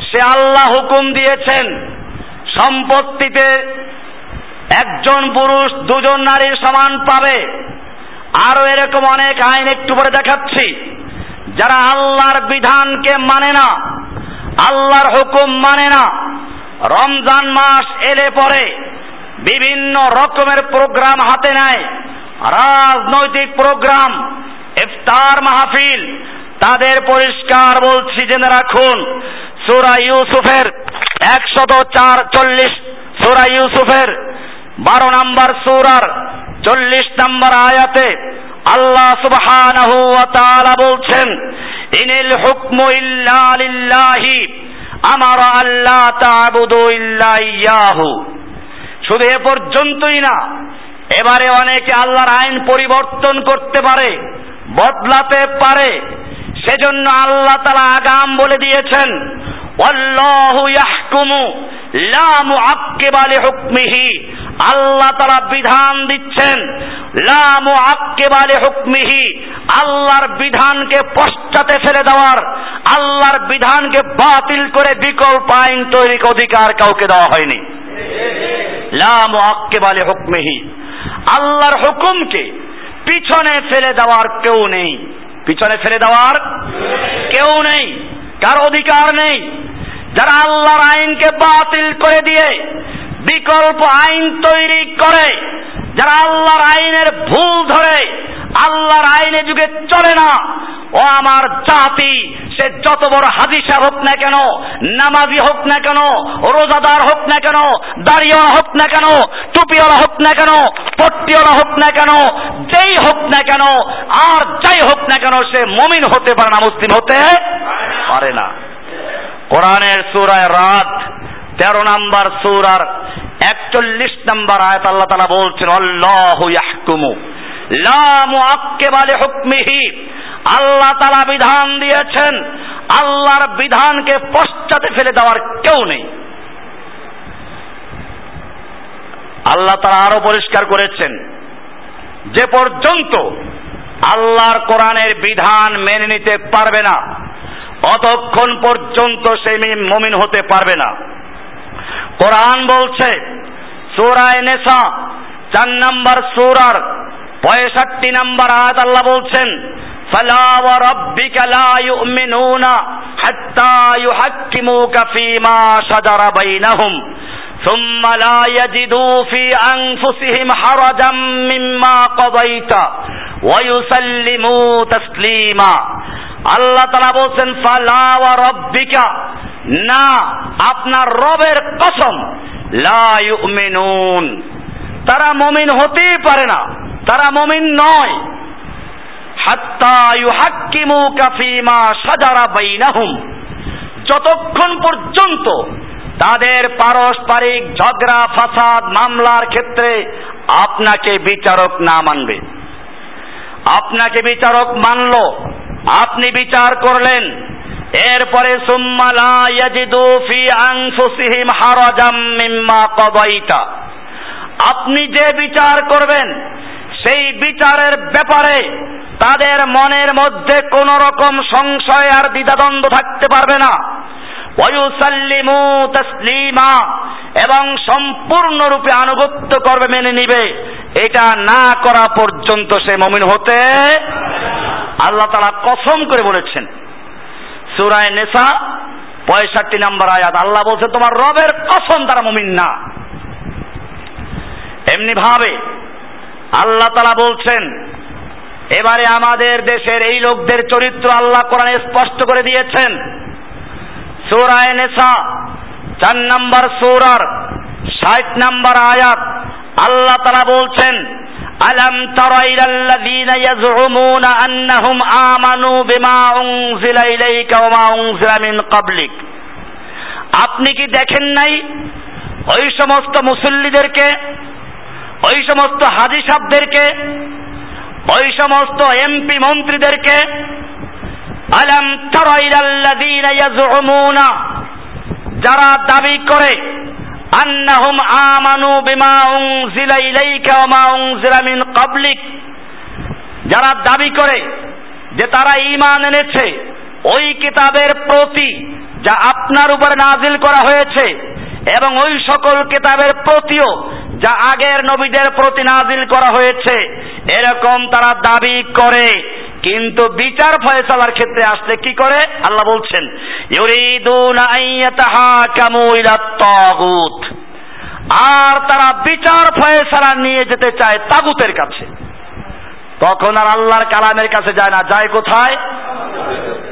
সে আল্লাহ হুকুম দিয়েছেন, সম্পত্তিতে একজন পুরুষ, দুজন নারীর সমান পাবে। আরও এরকম অনেক আইন একটু পরে দেখাচ্ছি। যারা আল্লাহর বিধানকে মানে না, আল্লাহর হুকুম মানে না, রমজান মাস এলে পরে বিভিন্ন রকমের প্রোগ্রাম হাতে নেয়, রাজনৈতিক প্রোগ্রাম, ইফতার মাহফিল, তাদের পরিষ্কার বলছি জেনে রাখুন, সুরা ইউসুফের একশত চার, চল্লিশ, সুরা ইউসুফের বারো নাম্বার সুরার চল্লিশ নম্বর আয়াতে আল্লাহ সুবহানাহু ওয়া তাআলা বলছেন, ইনিল হুকমু ইল্লা লিল্লাহি, আমার আল্লাহ তা'বুদু ইল্লা ইয়াহু। শুধু এ পর্যন্তই না, এবারে অনেকে আল্লাহর আইন পরিবর্তন করতে পারে, বদলাতে পারে, সেজন্য আল্লাহ তালা আগাম বলে দিয়েছেন অল্লাহু ইয়াহকুমু লা মুআক্কিবা লিহুকমিহি। আল্লাহ তারা বিধান দিচ্ছেন, লা মুআক্কিবা লিহুকমিহি, আল্লাহর বিধানকে পশ্চাতে ফেলে দেওয়ার, আল্লাহর বিধানকে বাতিল করে বিকল্প আইন তৈরির অধিকার কাউকে দেওয়া হয়নি। লা মুআক্কিবা লিহুকমিহি, আল্লাহর হুকুমকে পিছনে ফেলে দেওয়ার কেউ নেই। পিছনে ফেলে দেওয়ার কেউ নেই, কার অধিকার নেই? যারা আল্লাহর আইনকে বাতিল করে দিয়ে বিকল্প আইন তৈরি করে, যারা আল্লাহর আইনের ভুল ধরে, আল্লাহর আইনে যুগে চলে না। ও আমার জাতি, সে যত বড় হাদিসা হোক না কেন, নামাজি হোক না কেন, রোজাদার হোক না কেন, দাড়িওয়ালা হোক না কেন, টুপিওয়ালা হোক না কেন, পট্টিওয়ালা হোক না কেন, যেই হোক না কেন, আর যাই হোক না কেন, সে মমিন হতে পারে না, মুসলিম হতে পারে না। কোরআনের সুরায় রাত তেরো নাম্বার সুরার একচল্লিশ নাম্বার আয়াত আল্লাহ তালা বলছেন, আল্লাহ ইয়াহকুমু লা মুআক্কিবালি হুকমিহি আল্লাহ তালা বিধান দিয়েছেন, আল্লাহর বিধানকে পশ্চাতে ফেলে দেওয়ার কেউ নেই। আল্লাহ তারা আরও পরিষ্কার করেছেন, যে পর্যন্ত আল্লাহর কোরআনের বিধান মেনে নিতে পারবে না, অতক্ষণ পর্যন্ত সে মমিন হতে পারবে না। কোরআন বলছে সুরায় নেশা চার নাম্বার সুরার পঁয়ষট্টি নাম্বার আয়াত আল্লাহ বলছেন فلا وربك لا يؤمنون حتى يحكموك فيما شجر بينهم ثم لا يجدوا في أنفسهم حرجا مما قضيت ويسلموا تسليما আল্লাহ তালা বলছেন ফালা ওয়া রব্বিকা না, আপনার রবের কসম, লা ইউমিনুন। তারা মমিন হতেই পারে না, তারা মমিন নয়। হাত্তা ইউহাক্কিমুকা ফীমা সাজারা বাইনাহুম। যতক্ষণ পর্যন্ত তাদের পারস্পরিক ঝগড়া, ফাসাদ, মামলার ক্ষেত্রে আপনাকে বিচারক না মানবে। আপনাকে বিচারক মানল, আপনি বিচার করলেন এরপরে আপনি যে বিচার করবেন, সেই বিচারের ব্যাপারে তাদের মনের মধ্যে কোন রকম সংশয় আর দ্বিধাদ্বন্দ্ব থাকতে পারবে না। ওয়ুসাল্লিমু তাসলিমা, এবং সম্পূর্ণরূপে আনুগত্য করবে, মেনে নিবে। এটা না করা পর্যন্ত সে মমিন হতে আল্লাহ তালা কসম করে বলেছেন। সুরায় নেশা, পঁয়ষট্টি নাম্বার আয়াত। আল্লাহ বলছে, তোমার রবের কসম তারা মমিন না। এমনি ভাবে আল্লাহ তালা বলছেন, এবারে আমাদের দেশের এই লোকদের চরিত্র আল্লাহ কোরআনে স্পষ্ট করে দিয়েছেন। সুরায় নেশা, চার নাম্বার সুরার ষাট নাম্বার আয়াত, আল্লাহ তারা বলছেন আলম তারা ইলাল্লাযীনা ইয়াজউমুনা আন্নাহুম আমানু বিমা উনজিলা ইলাইকা ওয়া মা উনজিলা মিন ক্বাবলিক। আপনি কি দেখেন নাই ওই সমস্ত মুসল্লিদেরকে, ওই সমস্ত হাজি সাহেবদেরকে ওই সমস্ত এমপি মন্ত্রীদেরকে আলম তারা যারা দাবি করে আন্নাহুম আমানু বিমা উনজিলা ইলাইকা ওয়া মা উনজিলা মিন যারা দাবি করে যে তারা ঈমান এনেছে, ওই কিতাবের প্রতি যা আপনার উপর নাজিল করা হয়েছে এবং ওই সকল কিতাবের প্রতিও যা আগের নবীদের প্রতি নাজিল করা হয়েছে, এরকম তারা দাবি করে। কিন্তু বিচার ফয়সালার ক্ষেত্রে আসলে কি করে? আল্লাহ বলছেন আর তারা বিচার ফয়সালা নিয়ে যেতে চায় তাগুতের কাছে। তখন আর আল্লাহর কালামের কাছে যায় না, যায় কোথায়?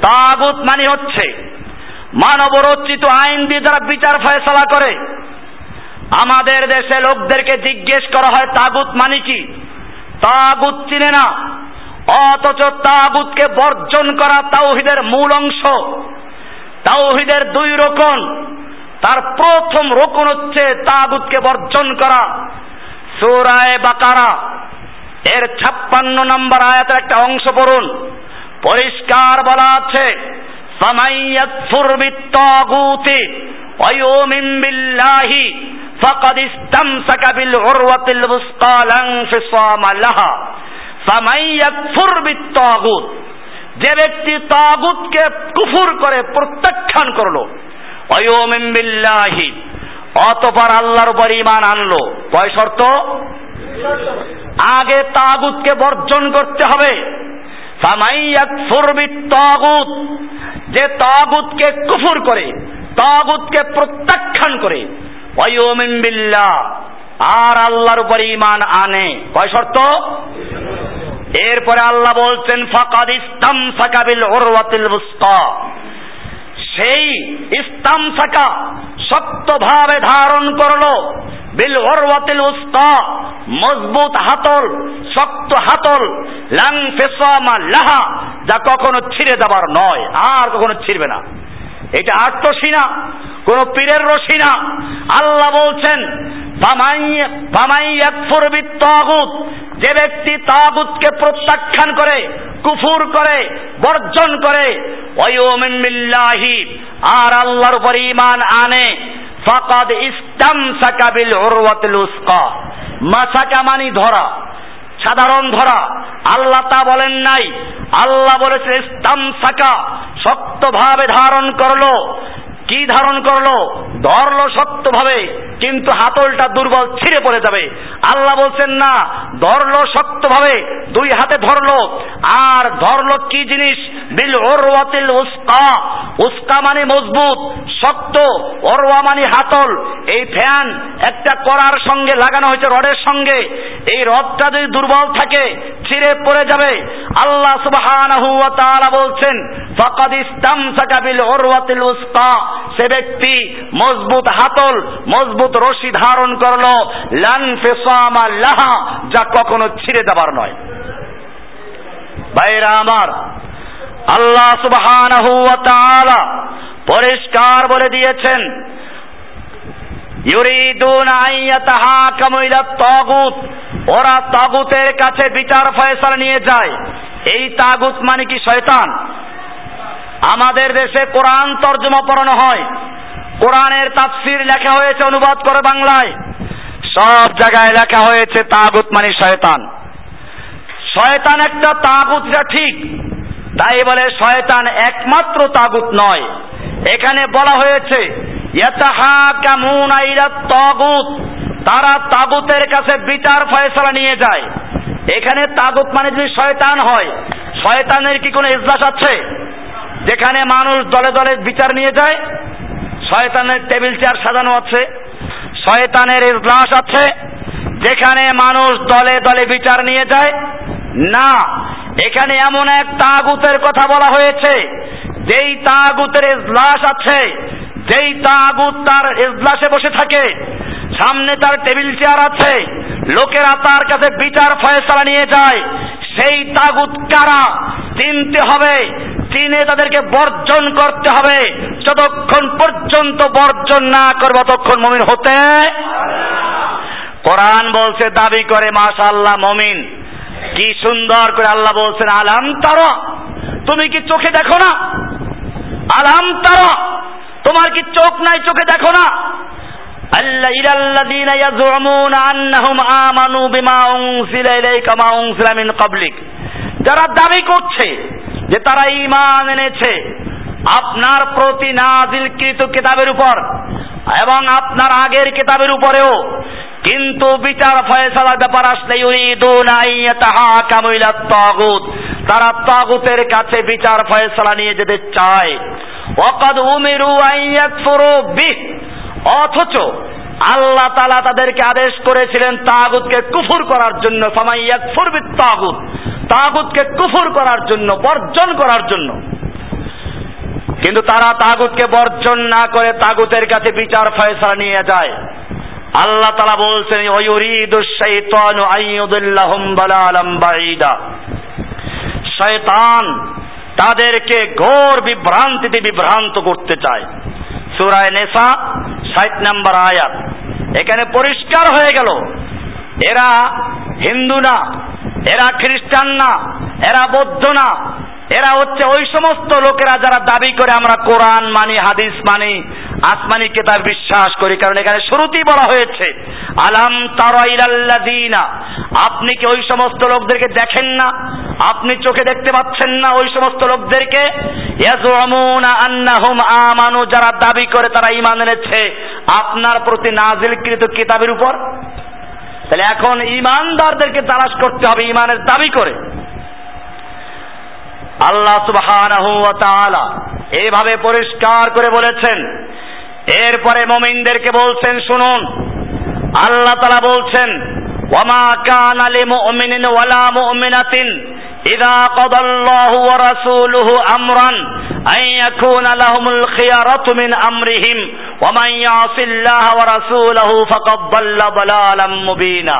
তাগুত মানে হচ্ছে মানব রচিত আইন দিয়ে যারা বিচার ফয়সালা করে। আমাদের দেশে লোকদেরকে জিজ্ঞেস করা হয়, তাগুত মানে কি? তাগুত চিনে না। অথচ তাগুতকে বর্জন করা তাওহিদের মূল অংশ। তাওহিদের দুই রকম তার প্রথম রোকন হচ্ছে তাগুতকে বর্জন করা। সুরায় বাকারা। এর ছাপ্পান্ন নম্বর আয়াতের একটা অংশ পড়ুন। পরিষ্কার বলা আছে বিল্লাহি ফাকাদ ইসতামসাকা বিল উরওয়াতিল বুসকা লা ইনফিসামা বিত্তাগুত। যে ব্যক্তি তাগুতকে কুফুর করে, প্রত্যাখ্যান করল অতপর আল্লাহর উপর ঈমান আনলো। কয় শর্ত? আগে তাগুতকে বর্জন করতে হবে। তাগুত যে তাগুতকে কুফুর করে, তাগুতকে প্রত্যাখ্যান করে আর আল্লাহর উপর ঈমান আনে। কয় শর্ত? এরপরে আল্লাহ বলছেন, ফাকাদ ইস্তাম সাকাবিল উরওয়াতিল বুসকা সেই ইস্তাম সাকা শক্তভাবে ধারণ করল বিল ওরওয়াতিল উস্তা মজবুত হাতল, শক্ত হাতল, লাং ফেসামা লাহা, যা কখনো ছিঁড়ে দেবার নয়, আর কখনো ছিঁড়বে না। এটা আত্মসী না কোন পীরের রশি না। আল্লাহ বলছেন যে ব্যক্তি তাগুতকে প্রত্যাখ্যান করে, কুফুর করে, বর্জন করে আর আল্লাহর উপর ইমান আনে, ফাকাদ ইস্তাম সাকাবিল মাসাকা মানি ধরা সাধারণ ধরা। আল্লাহ তা বলেন নাই। আল্লাহ বলেছে ইস্তাম শক্তভাবে ধারণ করল। কি ধারণ করল? ধরলো শক্তভাবে কিন্তু হাতলটা দুর্বল ছিঁড়ে পড়ে যাবে। আল্লাহ বলছেন, না, ধরলো শক্তভাবে দুই হাতে ধরলো। আর ধরলো কি জিনিস? বিল ওরওয়াতিল উস্কা। উস্কা মানে মজবুত, শক্ত। ওরওয়া মানে হাতল। এই ফ্যান একটা করার সঙ্গে লাগানো হয়েছে রডের সঙ্গে। এই রডটা যদি দুর্বল থাকে, ছিঁড়ে পড়ে যাবে। আল্লাহ সুবহানাহু ওয়া তাআলা বলছেন, ফাকাদ ইস্তামসাকা বিল উরওয়াতিল উসকা। সে ব্যক্তি মজবুত হাতল, মজবুত রশি ধারণ করল, লান ফিসামা লাহা, যা কখনো ছিঁড়ে যাবার নয়। ভাইরা আমার, আল্লাহ সুবহানাহু পরিষ্কার বলে দিয়েছেন ওরা তাগুতের কাছে বিচার ফয়সালা নিয়ে যায়। এই তাগুত মানে কি শয়তান? আমাদের দেশে কোরআন তর্জমা পড়ানো হয়। কোরআনের তাফসির লেখা হয়েছে, অনুবাদ করে বাংলায়। সব জায়গায় লেখা হয়েছে, তাগুত মানে শয়তান। শয়তান একটা তাগুতটা ঠিক। তাই বলে শয়তান একমাত্র তাগুত নয়। এখানে বলা হয়েছে তাগুত। তারা তাগুতের কাছে বিচার ফয়সলা নিয়ে যায়। এখানে তাগুত মানে যদি শয়তান হয়, শয়তানের কি কোনো ইজলাস আছে? যেখানে মানুষ দলে দলে বিচার নিয়ে যায়, শয়তানের টেবিল চেয়ার সাজানো আছে, শয়তানের ইজলাস আছে, যেখানে মানুষ দলে দলে বিচার নিয়ে যায়। না, এখানে এমন এক তাগুতের কথা বলা হয়েছে, যেই তাগুতের ইজলাস আছে, যেই তাগুত তার ইজলাসে বসে থাকে, সামনে তার টেবিল চেয়ার আছে, লোকেরা তার কাছে বিচার ফয়সলা নিয়ে যায়, সেই তাগুত কারা? চিনতে হবে চিনে তাদেরকে বর্জন করতে হবে। যতক্ষণ পর্যন্ত বর্জন না করবে, ততক্ষণ মমিন হতে কোরআন বলছে, দাবি করে মাশাল্লাহ মমিন। কি সুন্দর করে আল্লাহ বলছেন, আলাম তার, তুমি কি চোখে দেখো না? আলাম তার, তোমার কি চোখ নাই, চোখে দেখো না? আল্লাহ ইলাল্লাযীনা ইয়াজুমুনা আন্নাহুম আমানু বিমা উনজিলা ইলাইকা মা উনজিলা মিন ক্বাবলিক। যারা দাবি করছে যে তারা ইমান এনেছে, আপনার প্রতি নাজিলকৃত কিতাবের উপর এবং আপনার আগের কিতাবের উপরেও। কিন্তু বিচার ফয়সালার ব্যাপার আসলে তাগুত। তারা তাগুতের কাছে বিচার ফয়সালা নিয়ে যেতে চায়। ওয়াকাদ উমিরু অথচ আল্লাহ তালা তাদেরকে আদেশ করেছিলেন তাগুতকে কুফুর করার জন্য ফামাইয়াকফুর বিত তাগুত তাগুতকে কুফুর করার জন্য, বর্জন করার জন্য। কিন্তু তারা তাগুতকে বর্জন না করে তাগুতের কাছে বিচার ফয়সলা নিয়ে যায়। আল্লাহ তালা বলছেন শয়তান তাদেরকে ঘোর বিভ্রান্তিতে বিভ্রান্ত করতে চায়। সুরায় নেশা ষাট নাম্বার আয়াত। এখানে পরিষ্কার হয়ে গেল। এরা হিন্দু না, এরা খ্রিস্টান না, এরা বৌদ্ধ না। এরা হচ্ছে ওই সমস্ত লোকেরা যারা দাবি করে আমরা কোরআন মানি, হাদিস মানি, আসমানি কেতাব বিশ্বাস করি, কারণ এখানে শুরুতেই বলা হয়েছে, আলাম তারাইলাল্লাযিনা আপনি কি ওই সমস্ত লোকদেরকে দেখেন না? আপনি চোখে দেখতে পাচ্ছেন না ওই সমস্ত লোকদেরকে। আমানু, যারা দাবি করে তারা ঈমান এনেছে। আপনার প্রতি নাজিলকৃত কিতাবের উপর। তাহলে এখন ইমানদারদেরকে তালাশ করতে হবে ইমানের দাবি করে। আল্লাহ তাআলা এইভাবে পরিষ্কার করে বলেছেন। এরপরে মুমিনদেরকে বলছেন, শুনুন। আল্লাহ তাআলা বলছেন ওয়ামা কানা লিমুমিনিন ওয়ালা মুমিনাতিন إذا قضى الله ورسوله أمرا أن يكون لهم الخيارة من أمرهم ومن يعص الله ورسوله فقد ضل ضلالا مبينا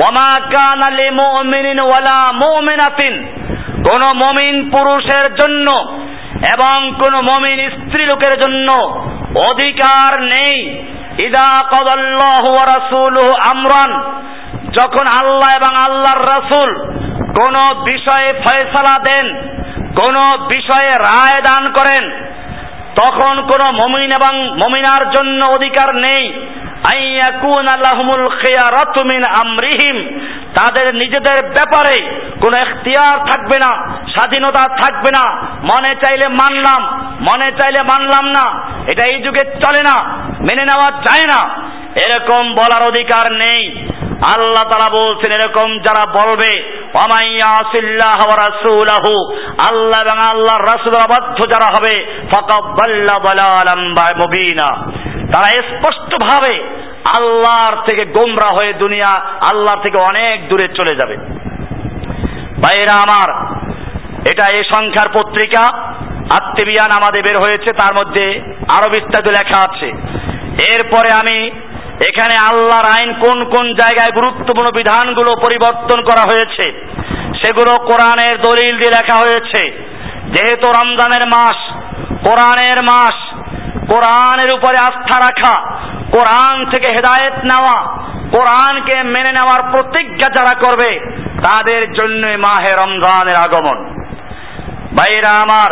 وما كان لمؤمن ولا مؤمنة কোন মমিন পুরুষের জন্য এবং কোন মমিন স্ত্রী লোকের জন্য অধিকার নেই ইদা কদাল্লাহু ওয়া রাসূলুহু আমরান যখন আল্লাহ এবং আল্লাহর রাসূল কোন বিষয়ে ফয়সালা দেন, কোন বিষয়ে রায় দান করেন, তখন কোন মমিন এবং মমিনার জন্য অধিকার নেই। আমরিহিম। তাদের নিজেদের ব্যাপারে কোনো এখতিয়ার থাকবে না, স্বাধীনতা থাকবে না। মনে চাইলে মানলাম, মনে চাইলে মানলাম না। এটা এই যুগে চলে না, মেনে নেওয়া যায় না। এরকম বলার অধিকার নেই। আল্লাহ তারা বলছেন, এরকম যারা বলবে আল্লাহ এবং আল্লাহর রাসুল অবাধ্য যারা হবে তারা স্পষ্ট ভাবে আল্লাহর থেকে গোমরা হয়ে দুনিয়া আল্লাহর থেকে অনেক দূরে চলে যাবে। বাইরা আমার, এটা এই সংখ্যার পত্রিকা আত্মবিয়ান আমাদের বের হয়েছে, তার মধ্যে আরও বিস্তারিত লেখা আছে। এরপরে আমি এখানে আল্লাহর আইন কোন কোন জায়গায় গুরুত্বপূর্ণ বিধানগুলো পরিবর্তন করা হয়েছে, সেগুলো কোরআনের দলিল দিয়ে লেখা হয়েছে। যেহেতু রমজানের মাস, কোরআনের মাস, কোরআনের উপরে আস্থা রাখা, কোরআন থেকে হেদায়েত নেওয়া, কোরআনকে মেনে নেওয়ার প্রতিজ্ঞা যারা করবে, তাদের জন্য মাহে রমজানের আগমন। ভাইরা আমার,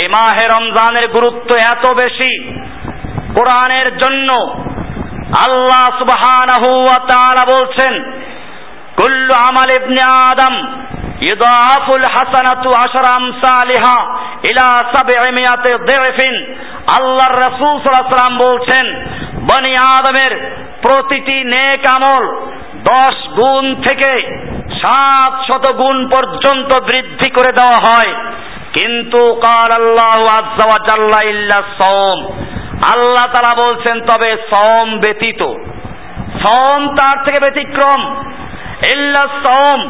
এই মাহে রমজানের গুরুত্ব এত বেশি, কোরআনের জন্য আল্লাহ সুবহানাহু ওয়া তাআলা বলছেন, কুল্লু আমাল ইবনে আদম ইদাফুল হাসানাতু আশরা আমসালিহা ইলা সাবঈ মিয়াতি দিরফিন। আল্লাহর রাসূল সাল্লাল্লাহু বলছেন, বনি আদমের প্রতিটি নেক আমল দশ গুণ থেকে সাত শত গুণ পর্যন্ত বৃদ্ধি করে দেওয়া হয়। কিন্তু কাল আল্লাহ আজ্জা ইল্লা সওম। আল্লাহ তালা বলছেন, তবে সম ব্যতীত। সম তার থেকে ব্যতিক্রম। ইল্লা সম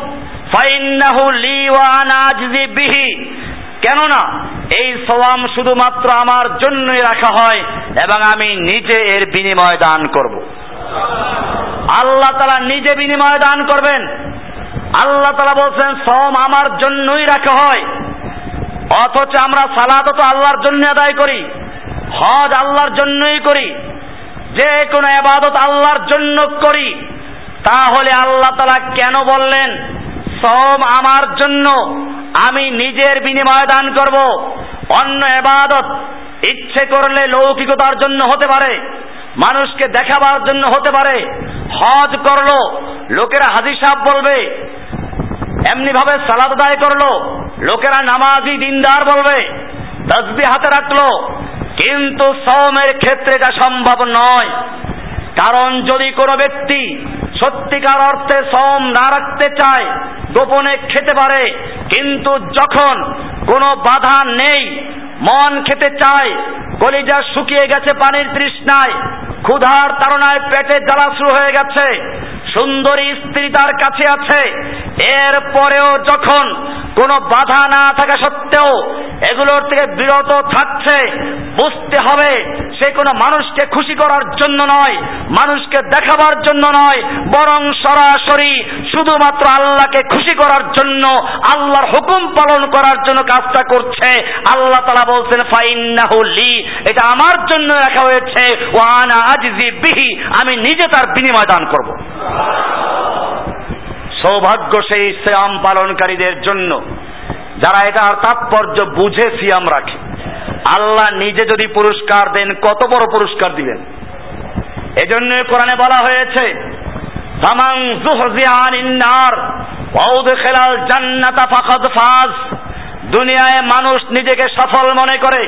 ফাইন্নাহু লি ওয়া বিহি। কেননা, এই সোয়াম শুধুমাত্র আমার জন্যই রাখা হয় এবং আমি নিজে এর বিনিময় দান করব। আল্লাহ তালা নিজে বিনিময় দান করবেন। আল্লাহ তালা বলছেন সম আমার জন্যই রাখা হয়। অথচ আমরা সালাত তো আল্লাহর জন্য আদায় করি। হজ আল্লাহর জন্যই করি। যে কোনো এবাদত আল্লাহর জন্য করি। তাহলে আল্লাহ তালা কেন বললেন সব আমার জন্য আমি নিজের বিনিময় দান করব। অন্য এবাদত ইচ্ছে করলে লৌকিকতার জন্য হতে পারে, মানুষকে দেখাবার জন্য হতে পারে। হজ করল, লোকেরা হাজি সাহেব বলবে এমনি ভাবে সালাদ করল, লোকেরা নামাজি দিনদার বলবে তসবি হাতে রাখল কিন্তু সৌমের ক্ষেত্রে এটা সম্ভব নয়। কারণ যদি কোনো ব্যক্তি সত্যিকার অর্থে সম না রাখতে চায়, গোপনে খেতে পারে, কিন্তু যখন কোনো বাধা নেই, মন খেতে চায়, কলিজা শুকিয়ে গেছে পানির তৃষ্ণায়, ক্ষুধার তাড়নায় পেটে জ্বালা শুরু হয়ে গেছে সুন্দরী স্ত্রী তার কাছে আছে। এরপরেও যখন কোনো বাধা না থাকা সত্ত্বেও এগুলোর থেকে বিরত থাকছে, বুঝতে হবে সে কোনো মানুষকে খুশি করার জন্য নয়, মানুষকে দেখাবার জন্য নয়, বরং সরাসরি শুধুমাত্র আল্লাহকে খুশি করার জন্য, আল্লাহর হুকুম পালন করার জন্য কাজটা করছে। আল্লাহ তালা বলছেন, ফাইন্নাহু লি এটা আমার জন্য রাখা হয়েছে। ওয়ানা আজিজি বিহি, আমি নিজে তার বিনিময় দান করব। সৌভাগ্য সেই শ্যাম পালনকারীদের জন্য যারা এটার তাৎপর্য বুঝে সিয়াম রাখে। আল্লাহ নিজে যদি পুরস্কার দেন, কত বড় পুরস্কার দিবেন? এজন্য কোরআনে বলা হয়েছে ফামাং জুহজিয়ানিন নার ওয়াউদখিলাল জান্নাতা ফাকাদ ফাজ। দুনিয়ায় মানুষ নিজেকে সফল মনে করে,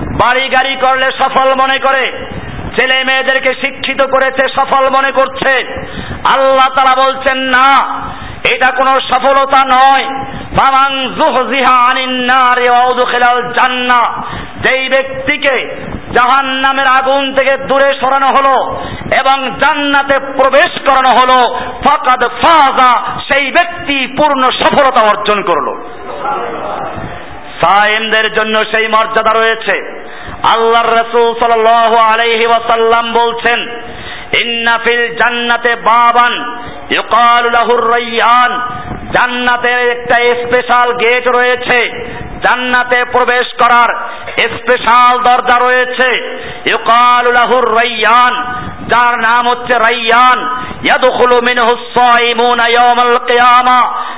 বাড়ি গাড়ি করলে সফল মনে করে ছেলে মেয়েদেরকে শিক্ষিত করেছে, সফল মনে করছে। আল্লাহ তারা বলছেন, না, এটা কোনো সফলতা নয়। যেই ব্যক্তিকে জাহান নামের আগুন থেকে দূরে সরানো হলো এবং জান্নাতে প্রবেশ করানো হলো, ফাকাদ ফাজা, সেই ব্যক্তি পূর্ণ সফলতা অর্জন করল। সায়েমদের জন্য সেই মর্যাদা রয়েছে। আল্লাহর রাসূল সাল্লাল্লাহু আলাইহি ওয়াসাল্লাম বলছেন, ইন্না ফিল জান্নাতে বাবান ইউকালু লাহুর রাইয়ান। জান্নাতের একটা স্পেশাল গেট রয়েছে, জান্নাতে প্রবেশ করার স্পেশাল দরজা রয়েছে ইউকালুলাহুর রাইয়ান, যার নাম হচ্ছে রাইয়ান।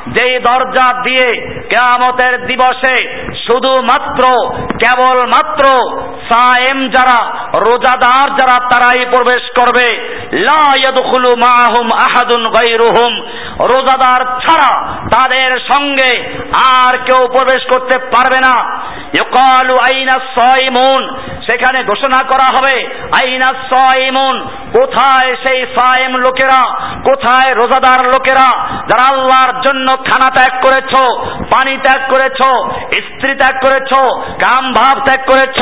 যেই দরজা দিয়ে কেয়ামতের দিবসে শুধুমাত্র কেবল মাত্র সায়েম যারা, রোজাদার যারা, তারাই প্রবেশ করবে। লা মাহুম আহাদুন গায়রুহুম। রোজাদার ছাড়া তাদের সঙ্গে আর কেউ প্রবেশ করতে পারবে না। ইউকালু আইনা সাইমুন। সেখানে ঘোষণা করা হবে, আইনা সাইমুন। কোথায় সেই সায়েম লোকেরা? কোথায় রোজাদার লোকেরা যারা আল্লাহর জন্য খানা ত্যাগ করেছ, পানি ত্যাগ করেছ, স্ত্রী ত্যাগ করেছ কাম ভাব ত্যাগ করেছ,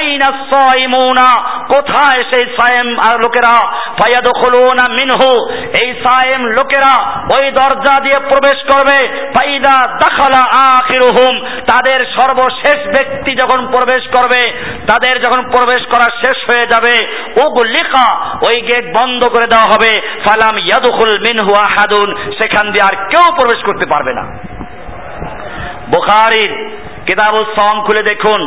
আইনা সাইমুনা, কোথায় সেই সায়েম আর লোকেরা? ফায়াদখুলুনা মিনহু, এই সায়েম লোকেরা ওই দরজা দিয়ে প্রবেশ করবে। ফাইদা দাখালা আখিরুহুম, তাদের সর্বশেষ ব্যক্তি যখন প্রবেশ করবে, তাদের যখন প্রবেশ করা শেষ হয়ে যাবে, উগলিকা, ওই গেট বন্ধ করে দেওয়া হবে। ফালাম ইয়াদুখুল মিনহু আহাদুন, সেখান দিয়ে আর কেউ প্রবেশ করতে পারবে না। বুখারীর কিতাবুল সং খুলে দেখুন।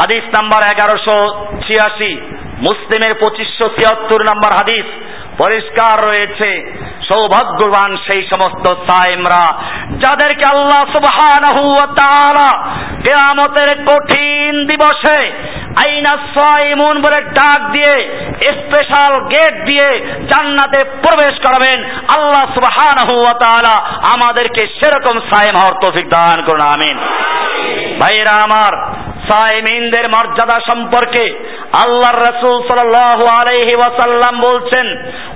হাদিস নাম্বার এগারোশো ছিয়াশি, মুসলিমের পঁচিশশো ছিয়াত্তর নাম্বার হাদিস। পরিষ্কার রয়েছে। সৌভাগ্যবান সেই সমস্ত সাইমরা যাদেরকে আল্লাহ সুবহানাহু ওয়া কঠিন দিবসে আইনা সাইমুন বলে ডাক দিয়ে স্পেশাল গেট দিয়ে জান্নাতে প্রবেশ করাবেন। আল্লাহ সুবহানাহু আমাদেরকে সেরকম সাইম হওয়ার তৌফিক দান করুন, আমিন। ভাইরা আমার সাইমিনদের মর্যাদা সম্পর্কে আল্লাহর রাসূল সাল্লাল্লাহু আলাইহি ওয়াসাল্লাম বলছেন,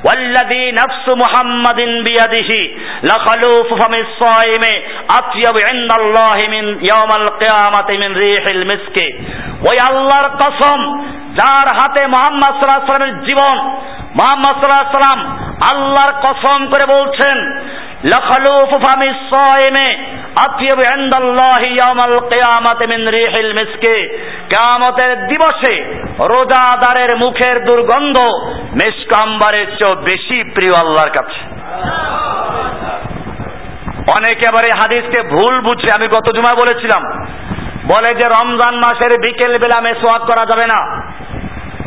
ওয়াল্লাযী নাফসু মুহাম্মাদিন বিয়াদিহি লাখালুফু ফামিস সাইমে আতয়াবু ইনদাল্লাহি মিন ইয়াউমাল কিয়ামাতি মিন রিহিল মিসকি। ওই আল্লাহর কসম, যার হাতে মোহাম্মদ সাল্লাল্লাহু আলাইহি জীবন, মোহাম্মদ সাল্লাম আল্লাহর কসম করে বলছেন কিয়ামতের দিবসে রোজাদারের মুখের দুর্গন্ধ মেশকাম্বারের চেয়েও বেশি প্রিয় আল্লাহর কাছে। অনেকে আবার এই হাদিসকে ভুল বুঝছে আমি গত জুমা বলেছিলাম, বলে যে রমজান মাসের বিকেল বেলা মেসওয়াক করা যাবে না,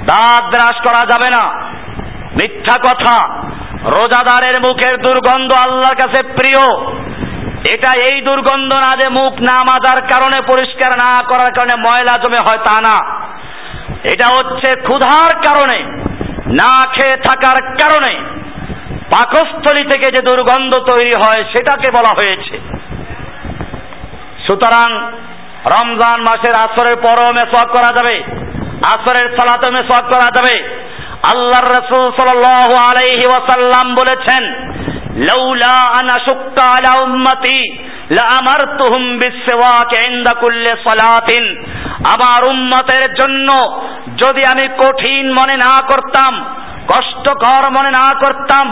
দাঁত ব্রাশ করা যাবে না, মিথ্যা কথা রোজাদারের মুখের দুর্গন্ধ আল্লাহর কাছে প্রিয়। এটা এই দুর্গন্ধ না যে মুখ না মাজার কারণে পরিষ্কার না করার কারণে ময়লা জমে হয় তা না। এটা হচ্ছে ক্ষুধার কারণে, না খেয়ে থাকার কারণে। পাকস্থলী থেকে যে দুর্গন্ধ তৈরি হয় সেটাকে বলা হয়েছে। সুতরাং রমজান মাসের আসরের পরও মেসওয়াক করা যাবে, আসরের সালাতে মেসওয়াক করা যাবে। আল্লাহর রাসূল সাল্লাল্লাহু আলাইহি ওয়াসাল্লাম বলেছেন, লাউলা আনা শুক্কা আলা উম্মতি, লাআমারতুহুম বিসওয়াক ইনদা কুল্লি সালাতিন। আমার উম্মতের জন্য যদি আমি কঠিন মনে না করতাম, কষ্টকর মনে না করতাম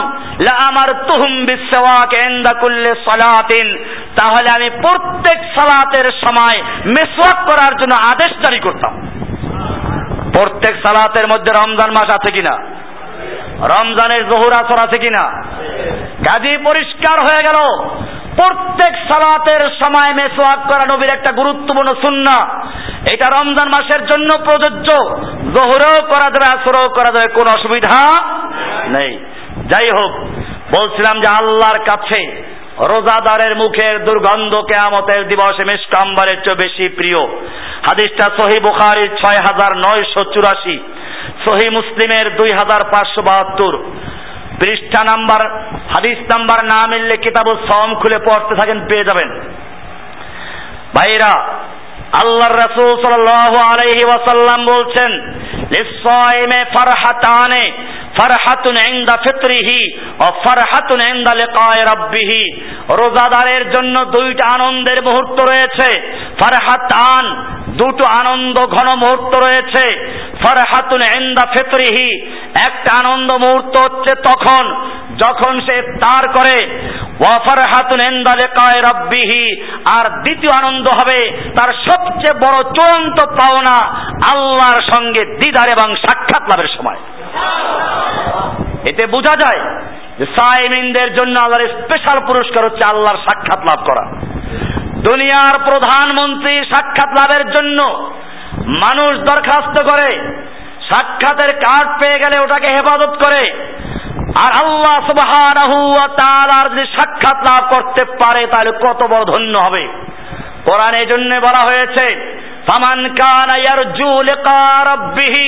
আমার তুহুম বিশ্বওয়াক এন্দা কুল্লে সালাতিন, তাহলে আমি প্রত্যেক সালাতের সময় মেসওয়াক করার জন্য আদেশ জারি করতাম। প্রত্যেক সালাতের মধ্যে রমজান মাস আছে কিনা? রমজানের জহুর আসর আছে কিনা? কাজী পরিষ্কার হয়ে গেল। প্রত্যেক সালাতের সময় মেসোয়াক করা নবীর একটা গুরুত্বপূর্ণ সুন্না এটা রমজান মাসের জন্য প্রযোজ্য। জোহরেও করা যাবে আসরেও করা যাবে কোনো অসুবিধা নেই। যাই হোক, বলছিলাম যে আল্লাহর কাছে রোজাদারের মুখের দুর্গন্ধ কেয়ামতের দিবসে মেশকাম্বারের চেয়ে বেশি প্রিয়। হাদিসটা সহি বুখারির ছয় হাজার নয়শো চুরাশি, সহি মুসলিমের দুই হাজার পাঁচশো বাহাত্তর। পৃষ্ঠা নাম্বার, হাদিস নাম্বার না মিললে কিতাবুল সম খুলে পড়তে থাকেন, পেয়ে যাবেন। ভাইরা, আল্লাহর রাসূল সাল্লাল্লাহু আলাইহি ওয়াসাল্লাম বলছেন লিসাইমে ফারহাতানে ফারহাতুন ইনদা ফিতরিহি ও ফারহাতুন ইনদা লিকায় রাব্বিহি। রোজাদারের জন্য দুইটা আনন্দের মুহূর্ত রয়েছে। ফারহাতান, দুটো আনন্দ ঘন মুহূর্ত রয়েছে। ফারহাতুন ইনদা ফিতরিহি, একটা আনন্দ মুহূর্ত হচ্ছে তখন, যখন সে তার করে। ওয়াফারহাতুন ইনদা লিকায় রাব্বিহি, আর দ্বিতীয় আনন্দ হবে তার সবচেয়ে বড় চূড়ান্ত পাওনা আল্লাহর সঙ্গে দিদার এবং সাক্ষাৎ লাভের সময়। এতে বোঝা যায় যে সাইমিনদের জন্য আল্লাহর স্পেশাল পুরস্কার হচ্ছে আল্লাহর সাক্ষাৎ লাভ করা। দুনিয়ার প্রধানমন্ত্রী সাক্ষাৎ লাভের জন্য মানুষ দরখাস্ত করে, সাক্ষাতের কার্ড পেয়ে গেলে ওটাকে হেফাজত করে, আর আল্লাহ সুবহানাহু ওয়া তাআলার যদি সাক্ষাৎ লাভ করতে পারে, তাহলে কত বড় ধন্য হবে। কোরআন জন্য বলা হয়েছে, ফামান কানা ইয়ারজু লিকা রাব্বিহি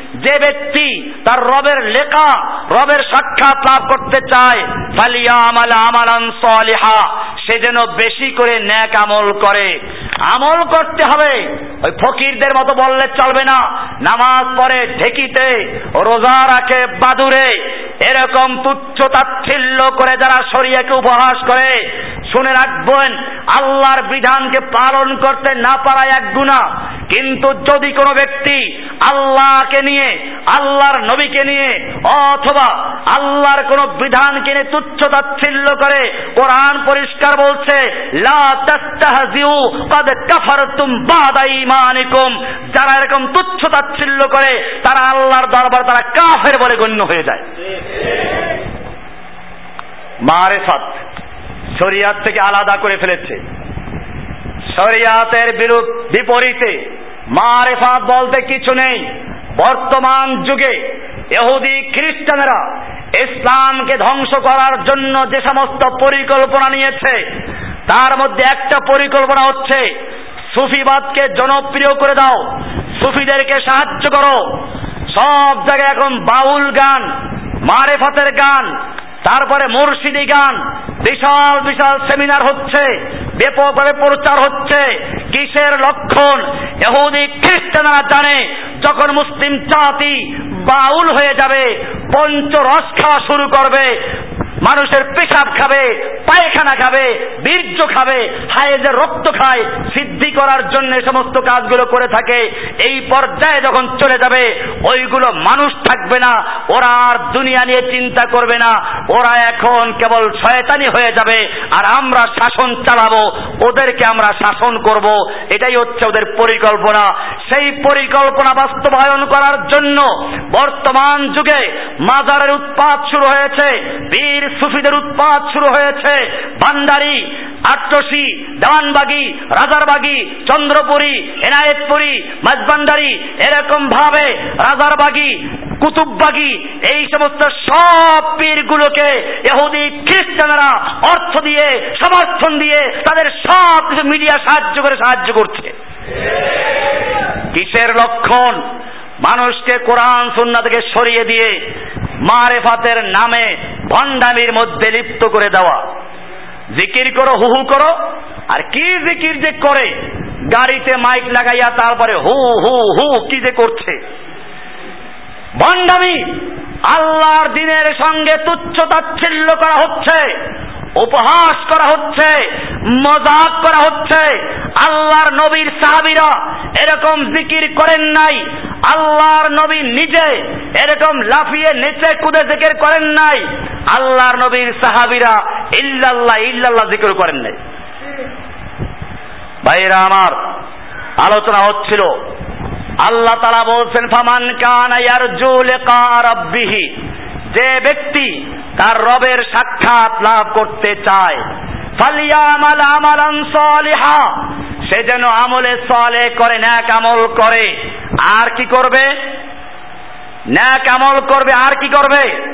যে ব্যক্তি তার রবের লেখা, রবের সাক্ষাৎ লাভ করতে চায় সালিহা, সে যেন বেশি করে ন্যাক আমল করে। আমল করতে হবে। ওই ফকিরদের মতো বললে চলবে না। নামাজ পড়ে, ঢেকিতে, রোজা রাখে, বাদুরে। এরকম তুচ্ছ তাচ্ছিল্য করে যারা শরিয়াকে উপহাস করে শুনে রাখবেন, আল্লাহর বিধানকে পালন করতে না পারায় এক গুণা কিন্তু যদি কোনো ব্যক্তি আল্লাহকে নিয়ে, আল্লাহর নবীকে নিয়ে অথবা আল্লাহর কোন বিধানকে নিয়ে তুচ্ছ তাচ্ছিল্য করে কোরআন পরিষ্কার বলছে, লা যারা এরকম তুচ্ছ তাচ্ছিল্য করে, তারা আল্লাহর দরবার তারা কাফের বলে গণ্য হয়ে যায়। মারেফাত। শরিয়াত থেকে আলাদা করে ফেলেছে। শরিয়াতের বিরূপ বিপরীতে মারেফাত বলতে কিছু নেই। বর্তমান যুগে এহুদি খ্রিস্টানেরা ইসলামকে ধ্বংস করার জন্য যে সমস্ত পরিকল্পনা নিয়েছে, তার মধ্যে একটা পরিকল্পনা হচ্ছে, সুফিবাদকে জনপ্রিয় করে দাও, সুফিদেরকে সাহায্য করো। সব জায়গায় এখন বাউল গান, মারেফাতের গান তারপরে মুর্শিদি গান। বিশাল বিশাল সেমিনার হচ্ছে। ব্যাপকভাবে প্রচার হচ্ছে। কিসের লক্ষণ? এহুদি খ্রিস্টানরা জানে, যখন মুসলিম জাতি বাউল হয়ে যাবে, পঞ্চরস খাওয়া শুরু করবে। মানুষের পেশাব খাবে, পায়খানা খাবে, বীর্য খাবে হায়েজের রক্ত খায়, সিদ্ধি করার জন্য সমস্ত কাজগুলো করে থাকে। এই পর্যায়ে যখন চলে যাবে, ওইগুলো মানুষ থাকবে না, ওরা আর দুনিয়া নিয়ে চিন্তা করবে না। ওরা এখন কেবল শয়তানি হয়ে যাবে, আর আমরা শাসন চালাবো, ওদেরকে আমরা শাসন করব। এটাই হচ্ছে ওদের পরিকল্পনা। সেই পরিকল্পনা বাস্তবায়ন করার জন্য বর্তমান যুগে মাজারের উৎপাদ শুরু হয়েছে। বীর সুফিদের উৎপাদ শুরু হয়েছে। ভান্ডারি আট্টসি, দেওয়ানবাগি, রাজারবাগি, চন্দ্রপুরী, এনায়েতপুরী মাঝবান্ডারি এরকম ভাবে রাজারবাগি, কুতুববাগি, এই সমস্ত সব পীরগুলোকে এহুদি খ্রিস্টানরা অর্থ দিয়ে, সমর্থন দিয়ে তাদের সব কিছু মিডিয়া সাহায্য করে সাহায্য করছে। কিসের লক্ষণ? মানুষকে কোরআন সুন্না থেকে সরিয়ে দিয়ে মারেফাতের নামে ভণ্ডামির মধ্যে লিপ্ত করে দেওয়া। জিকির করো, হু হু করো। আর কি জিকির যে করে? গাড়িতে মাইক লাগাইয়া তারপরে হু হু হু কি যে করছে? ভণ্ডামি! আল্লাহর দিনের সঙ্গে তুচ্ছ তাচ্ছিল্য করা হচ্ছে। উপহাস করা হচ্ছে, মজাক করা হচ্ছে। আল্লাহর নবীর সাহাবিরা এরকম জিকির করেন নাই। আল্লাহর নবী নিজে এরকম লাফিয়ে নিচে কুদে জিকির করেন নাই। আল্লাহর নবীর সাহাবিরা ইল্লাল্লাহ ইল্লাল্লাহ জিকির করেন নাই। ভাইরা আমার, আলোচনা হচ্ছিল, আল্লাহ তারা বলছেন, ফামান কান ইয়ারজু লিকা রাব্বিহি। যে ব্যক্তি তার রবের সাক্ষাৎ লাভ করতে চায়। সে যেন আমলে সলে করে, ন্যাক আমল করে। আর কি করবে? ন্যাক আমল করবে, আর কি করবে?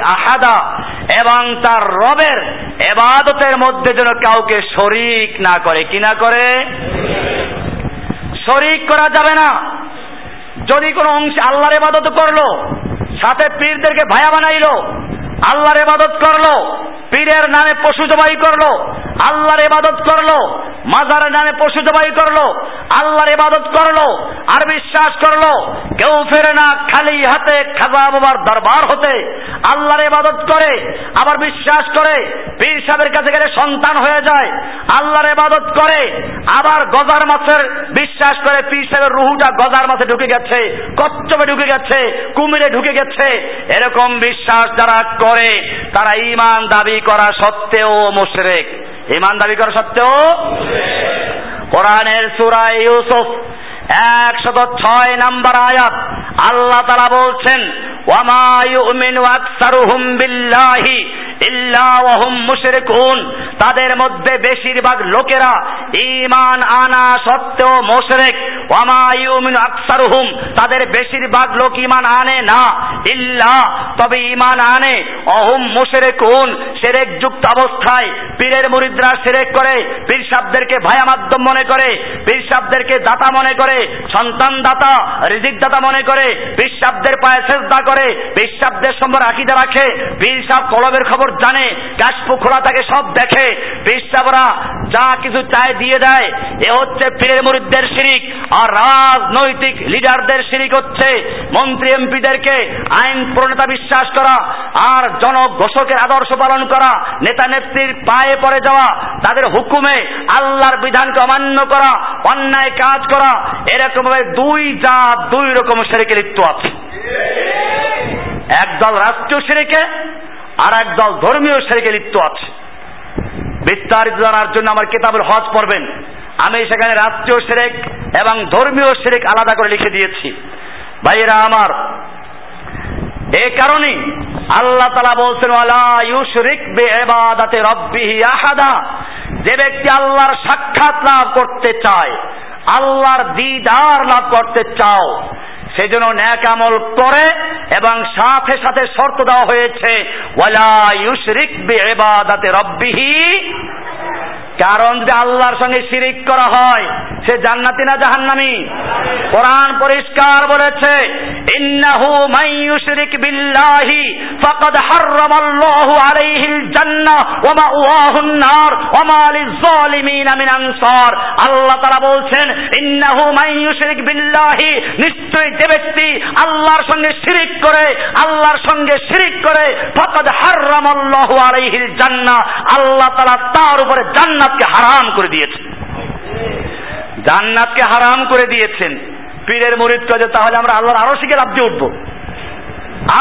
আহাদা। এবং তার রবের এবাদতের মধ্যে যেন কাউকে শরিক না করে। কি না করে? শরিক করা যাবে না। যদি কোনো অংশে আল্লাহর ইবাদত করল সাথে পীরদেরকে ভায়া বানাইলো আল্লাহর ইবাদত করল, পীরের নামে পশু জবাই করল, আল্লাহর ইবাদত করল মাজারের নামে পশু জবাই করল, আল্লাহর ইবাদত করল, আর বিশ্বাস করল, কেউ ফেরে না খালি হাতে খাজা বাবার দরবার হতে। আল্লাহর ইবাদত করে, আবার বিশ্বাস করে, পীর সাহেবের কাছে গেলে সন্তান হয়ে যায়। আল্লাহর ইবাদত করে, আবার গজার মাছের বিশ্বাস করে, পীর সাহেবের রুহুটা গজার মাছে ঢুকে গেছে কচ্চপে ঢুকে গেছে, কুমিরে ঢুকে গেছে। এরকম বিশ্বাস যারা করে তারা ইমান দাবি করা সত্ত্বেও মুশরেক। ইমান দাবি করা সত্ত্বেও কোরআনের সুরা ইউসুফ একশত ছয় নাম্বার আয়াত আল্লাহ তারা বলছেন ওয়ামা ইউমিনু আকসারুহুম বিল্লাহি তাদের মধ্যে বেশিরভাগ লোকেরা ইমান আনা সত্ত্বেও মুশরিক। ওয়ামা ইউমিনু আকসারুহুম। তাদের বেশিরভাগ লোক ইমান আনে না। ইল্লা, তবে ইমান আনে। অহুম মুশরিকুন। সেরেক যুক্ত অবস্থায় পীরের মুরিদরা সেরেক করে, পীর সাহেবদেরকে ভায়া মাধ্যম মনে করে, পীর সাহেবদেরকে দাতা মনে করে, সন্তান দাতা, রিজিক দাতা মনে করে, পীর সাহেবদের পায়ে সেজদা করে, পীর সাহেবদের সম্পর্কে আকিদা রাখে, পীর সাহেব কলবের খবর জানে কাশপু খোলা থাকে সব দেখে। সাহেবরা যা কিছু চায় দিয়ে দেয়। এ হচ্ছে পীরের মুরিদদের শিরিক, আর রাজনৈতিক লিডারদের শিরিক হচ্ছে মন্ত্রী এমপিদেরকে আইন প্রণেতা বিশ্বাস করা, আর জনঘোষকের আদর্শ পালন করা, নেতা নেত্রীর পায়ে পড়ে যাওয়া, তাদের হুকুমে আল্লাহর বিধানকে অমান্য করা, অন্যায় কাজ করা এরকম ভাবে দুই জাত, দুই রকম সেরেকে লিপ্ত আছে। একদল রাষ্ট্রীয় সেরেকে আর একদল ধর্মীয় সেরেকে লিপ্ত আছে। বিস্তারিত জানার জন্য আমার কেতাবের হজ পড়বেন। আমি সেখানে রাষ্ট্রীয় সেরেক এবং ধর্মীয় সেরেক আলাদা করে লিখে দিয়েছি। ভাইয়েরা আমার, এ কারণে আল্লাহ তালা বলছেন আহাদা। যে ব্যক্তি আল্লাহর সাক্ষাৎ লাভ করতে চায়, আল্লাহর দিদার লাভ করতে চাও সেজন্য ন্যাক আমল করে এবং সাথে সাথে শর্ত দেওয়া হয়েছে, ওয়ালা ইউশরিক বি এবাদাতে রাব্বিহি কারণ যে আল্লাহর সঙ্গে শিরিক করা হয়, সে জান্নাতি না জাহান্নামি? কোরআন পরিষ্কার বলেছে, ইন্নাহু মান ইউশরিক বিল্লাহি ফাকাদ আলাইহিল জান্নাহ ওয়া মাওয়াহুন নার ওয়া লিয-যালিমিন মিন আনসার। আল্লাহ তাআলা বলছেন, ইন্নাহু মান ইউশরিক বিল্লাহি নিশ্চয়ই যে ব্যক্তি আল্লাহর সঙ্গে শিরিক করে, আল্লাহর সঙ্গে শিরিক করে, ফাকাদ হাররামাল্লাহু আলাইহিল জান্নাহ, আল্লাহ তাআলা তার উপরে জান্নাতকে হারাম করে দিয়েছেন। জান্নাতকে হারাম করে দিয়েছেন। পীরের মরিদ কাজে তাহলে আমরা আল্লাহর আরও শিখে রাজ্যে উঠবো।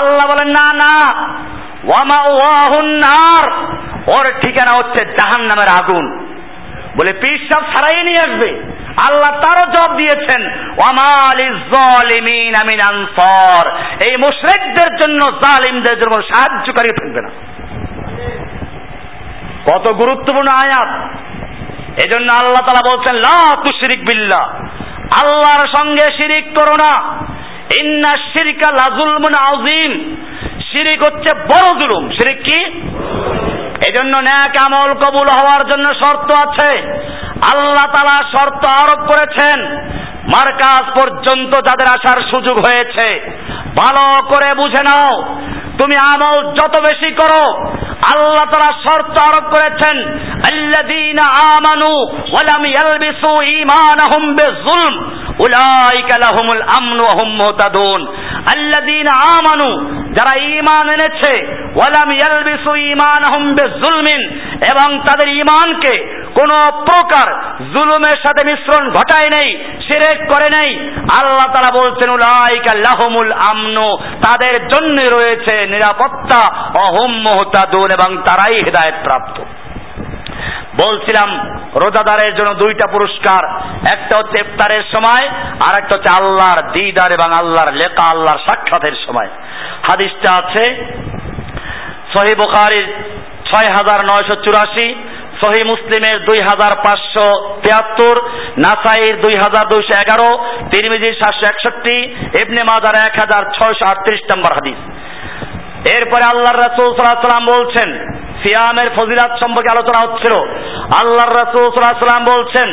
আল্লাহ বলেন, না না। ওয়ামা নার। ওর ঠিকানা হচ্ছে জাহান নামের আগুন। বলে, পীর সাহেব ছাড়াই নিয়ে আসবে। আল্লাহ তারও জবাব দিয়েছেন এই মুশরিকদের জন্য জালিমদের জন্য সাহায্যকারী থাকবে না। কত গুরুত্বপূর্ণ আয়াত। এজন্য আল্লাহ তালা বলছেন, লা তুশরিক বিল্লাহ। আল্লাহর সঙ্গে শিরিক করো না। ইন্না শিরিকা লাজুলমুন আযীম। শিরিক হচ্ছে বড় জুলুম। শিরিক কি? এজন্য ন্যাক আমল কবুল হওয়ার জন্য শর্ত আছে। আল্লাহ তালা শর্ত আরোপ করেছেন মার্কাজ পর্যন্ত যাদের আসার সুযোগ হয়েছে, ভালো করে বুঝে নাও। তুমি আমল যত বেশি করো, আল্লাহ তারা শর্ত আরোপ করেছেন, আল্লাযীনা আমানু ওয়া লাম ইয়ালবিসু ঈমানাহুম বিযুলম, উলাইকা লাহুমুল আমনু ওয়া হুম মুহতাদুন। আল্লাযীনা আমানু, যারা ঈমান এনেছে, ওয়া লাম ইয়ালবিসু ঈমানাহুম বিযুলমিন, এবং তাদের ঈমানকে কোন প্রকার জুলুমের সাথে মিশ্রণ ঘটায় নাই শিরেক করে নাই। আল্লাহ তারা বলছেন, উলাইকা লাহুমুল আমনু, তাদের জন্য রয়েছে নিরাপত্তা, অহুম মোহতাদুন, এবং তারাই হেদায়ত প্রাপ্ত। বলছিলাম, রোজাদারের জন্য দুইটা পুরস্কার, একটা হচ্ছে ইফতারের সময়, আর একটা হচ্ছে আল্লাহর দিদার এবং আল্লাহর লেখা, আল্লাহর সাক্ষাতের সময়। হাদিসটা আছে সহি বুখারির ছয় হাজার নয়শো চুরাশি সহি মুসলিমের দুই হাজার পাঁচশো তিয়াত্তর, নাসাইর দুই হাজার দুইশো এগারো, তিরমিজির সাতশো একষট্টি, ইবনে মাজার এক হাজার ছয়শো আটত্রিশ নম্বর হাদিস। এরপরে আল্লাহ রাসুল সাল্লাম বলছেন, সিয়ামের ফজিলাত সম্পর্কে আলোচনা হচ্ছিল। আল্লাহর রাসূল সাল্লাম বলছেন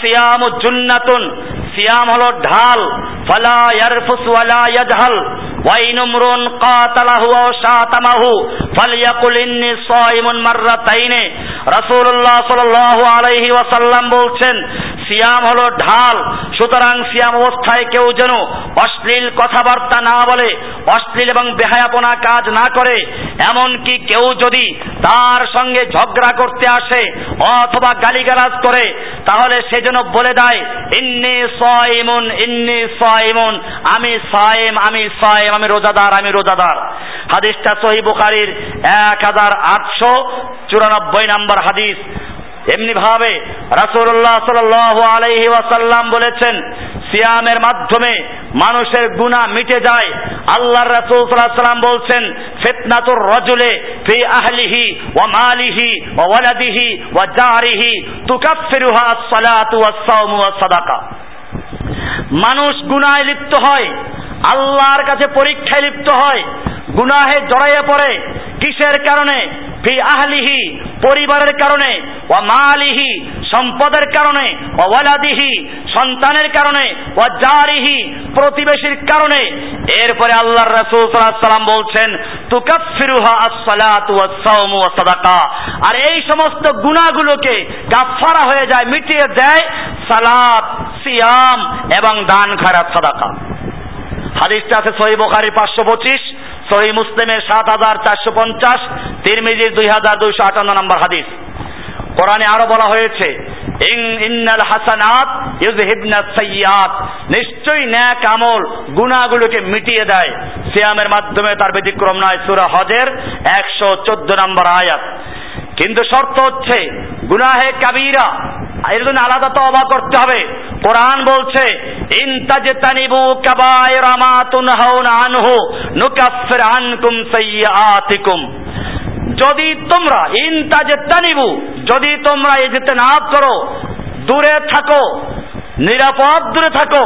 সিয়াম জুন্নাতুন সিয়াম হলো ঢাল। ফালা ইয়ারফুস ওয়ালা ইয়াজহাল। ওয়াইন উমরুন কাতালাহু ওয়া শাতামাহু। ফালইয়াকুল ইন্নী সাইমুন মাররাতাইনে। রাসূলুল্লাহ সাল্লাল্লাহু আলাইহি ওয়াসাল্লাম বলছেন, সিয়াম হলো ঢাল। সুতরাং সিয়াম অবস্থায় কেউ যেন অশ্লীল কথাবার্তা না বলে, অশ্লীল এবং বেহায়াপনা কাজ না করে, এমনকি কেউ যদি তার সঙ্গে ঝগড়া করতে আসে অথবা গালিগালাজ করে, তাহলে সে যেন বলে দেয়, ইন্নি সাইমুন, ইন্নি সাইমুন। আমি সাইম আমি সাইম, আমি রোজাদার আমি রোজাদার। হাদিসটা সহি বুখারির এক হাজার আটশো চুরানব্বই নম্বর হাদিস। এমনি ভাবে রাসূলুল্লাহ সাল্লাল্লাহু আলাইহি ওয়াসাল্লাম বলেছেন, সিয়ামের মাধ্যমে মানুষের গুনাহ মিটে যায়। আল্লাহর রাসূল সাল্লাল্লাহু সাল্লাম বলছেন, ফিতনাতুর রাজুলে ফি আহলিহি ওয়া মালিহি ওয়া ওয়ালাদিহি ওয়া জারিহি তুকাফফিরুহা আস-সালাতু ওয়াস-সাওমু ওয়াস-সাদাকা। মানুষ গুনায় লিপ্ত হয়। আল্লাহর কাছে পরীক্ষায় লিপ্ত হয়, গুনাহে জড়াইয়া পড়ে। কিসের কারণে? ফি আহলিহি, পরিবারের কারণে। ও মালিহি, সম্পদের কারণে। ও ওয়ালাদিহি, সন্তানের কারণে। ও জারিহি, প্রতিবেশীর কারণে। এরপরে আল্লাহর রাসূল সাল্লাম বলছেন, তুকাফফিরুহা আস-সালাতু ওয়াস-সাওমু ওয়াস-সাদাকা আর এই সমস্ত গুনাহগুলোকে কাফফারা হয়ে যায়, মিটিয়ে দেয় সালাত, সিয়াম এবং দান খারাপ সাদাকা। হাদিসটা আছে সহি বোখারি পাঁচশো পঁচিশ, সহি মুসলিমের সাত হাজার চারশো পঞ্চাশ, তিরমিজির দুই হাজার দুইশো আটান্ন নম্বর হাদিস। কোরআনে আরও বলা হয়েছে ইন্নাল হাসানাত ইউজহিবনা সাইয়াত নিশ্চয়ই ন্যাক আমল গুনাহগুলোকে মিটিয়ে দেয়। সিয়ামের মাধ্যমে তার ব্যতিক্রম নয়, সূরা হজের একশো চোদ্দ নম্বর আয়াত। কিন্তু শর্ত হচ্ছে, গুনাহে কাবিরা, এর জন্য আলাদা অবাক করতে হবে। কোরআন বলছে ইনতাজতানিবু কাবায়রা মা তুনহাউনা আনহু নুকাফির আনকুম সাইয়্যাতিকুম। যদি তোমরা ইনতাজতানিবু যদি তোমরা এই যেতে না করো, দূরে থাকো, নিরাপদ দূরে থাকো,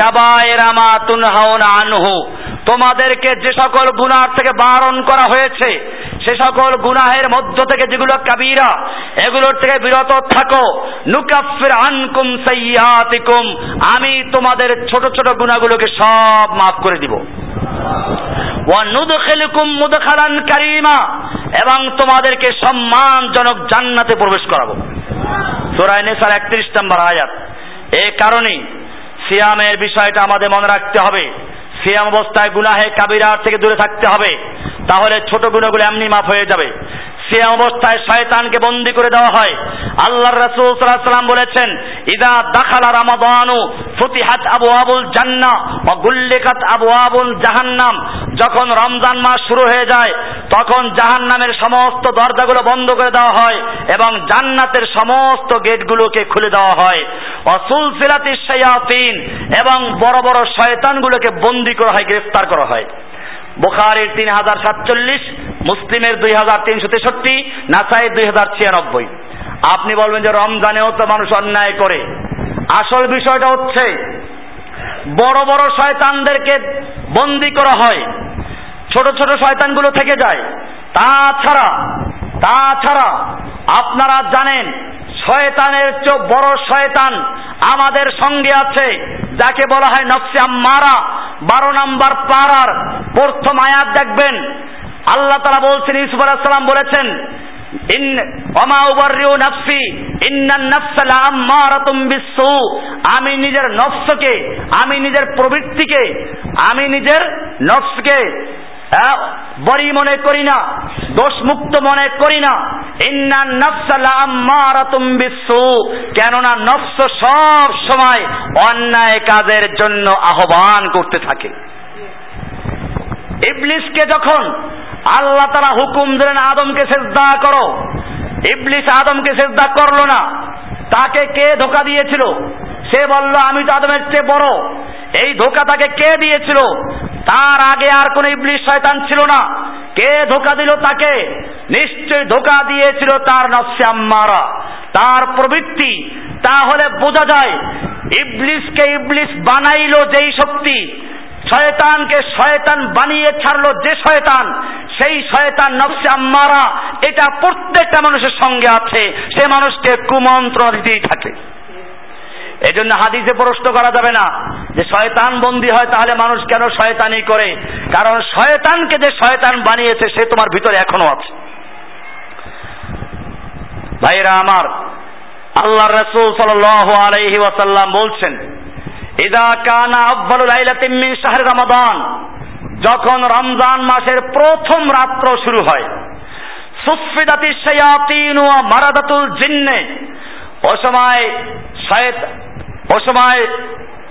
কাবায়রা মা তুনহাউনা আনহু তোমাদেরকে যে সকল গুনাহ থেকে বারণ করা হয়েছে সে সকল গুনাহের মধ্য থেকে যেগুলো কাবিরা, এগুলোর থেকে বিরত থাকো। নুকাফির আনকুম সাইয়াতিকুম আমি তোমাদের ছোট ছোট গুনাহগুলোকে সব মাফ করে দিব। ওয়া নুদখিলুকুম মুদখালান কারীমা, এবং তোমাদেরকে সম্মানজনক জান্নাতে প্রবেশ করাবো। সূরা নিসার 31 নম্বর আয়াত। এই কারণেই সিয়ামের বিষয়টা আমাদের মনে রাখতে হবে। সিয়াম অবস্থায় গুনাহে কাবিরার থেকে দূরে থাকতে হবে। তাহলে ছোট গুণাগুলো এমনি মাফ হয়ে যাবে। সিয়াম অবস্থায় শয়তানকে বন্দি করে দেওয়া হয়। আল্লাহর রাসূল সাল্লাল্লাহু বলেছেন, ইদা দাখালা রামাদানু ফুতিহাত আবু আবুল জান্নাহ ওয়া গুল্লিকাত আবু আবুল জাহান্নাম। যখন রমজান মাস শুরু হয়ে যায়, তখন জাহান্নামের সমস্ত দরজাগুলো বন্ধ করে দেওয়া হয় এবং জান্নাতের সমস্ত গেটগুলোকে খুলে দেওয়া হয়। অসুল সিলাতিস শায়াতিন এবং বড় বড় শয়তানগুলোকে বন্দি করা হয়, গ্রেফতার করা হয়। বুখারের তিন হাজার সাতচল্লিশ, মুসলিমের দুই হাজার তিনশো তেষট্টি, নাসাইয়ের দুই হাজার ছিয়ানব্বই। আপনি বলবেন যে রমজানেও তো মানুষ অন্যায় করে। আসল বিষয়টা হচ্ছে, বড় বড় শয়তানদেরকে বন্দি করা হয়। ছোট ছোট শয়তানগুলো থেকে যায়। তাছাড়া তাছাড়া আপনারা জানেন শয়তানের চোখ বড় শয়তান আমাদের সঙ্গে আছে, যাকে বলা হয় নফসে আম্মারা। বারো নাম্বার পাড়ার প্রথম আয়াত দেখবেন। আল্লাহ তারা বলছেন ইসুফ আলাহিসাল্লাম বলেছেন, ইন অমা উবারিউ নাফসি ইন্নান নাফসা লাআম্মারাতুম বিসসু। আমি নিজের নফসকে, আমি নিজের প্রবৃত্তিকে, আমি নিজের নফসকে বড়ি মনে করি না, দোষ মুক্ত মনে করি না। কেননা নফস সব সময় অন্যায় কাজের জন্য আহ্বান করতে থাকে। ইবলিসকে যখন আল্লাহ তারা হুকুম দিলেন আদমকে সেজদা করো, ইবলিস আদমকে সেজদা করল না, তাকে কে ধোকা দিয়েছিল? সে বলল, আমি তো আদমের চেয়ে বড়। এই ধোকা তাকে কে দিয়েছিল? তার আগে আর কোন ইবলিশ শয়তান ছিল না। কে ধোকা দিল তাকে? নিশ্চয় ধোকা দিয়েছিল তার নফসে তার প্রবৃত্তি। তাহলে বোঝা যায় ইবলিসকে ইবলিস বানাইল যেই শক্তি। শয়তানকে শয়তান বানিয়ে ছাড়লো যে শয়তান, সেই শয়তান নফসে আম্মারা। এটা প্রত্যেকটা মানুষের সঙ্গে আছে। সে মানুষকে কুমন্ত্র দিতেই থাকে। এই জন্য হাদিসে প্রশ্ন করা যাবে না যে শয়তান বন্দি হয় তাহলে মানুষ কেন শয়তানি করে? কারণ শয়তানকে যে শয়তান বানিয়েছে, সে তোমার ভিতরে এখনও আছে। ভাইরা আমার, আল্লাহ রসুল সাল আলাইহি ওয়াসাল্লাম বলছেন, ইদা কানা আব্বালু লাইলাতিন মিন শাহরি রমাদান যখন রমজান মাসের প্রথম রাত্র শুরু হয় সুফিদাতি শায়াতিন ওয়া মারাদাতুল জিন্নে ও সময় ও সময়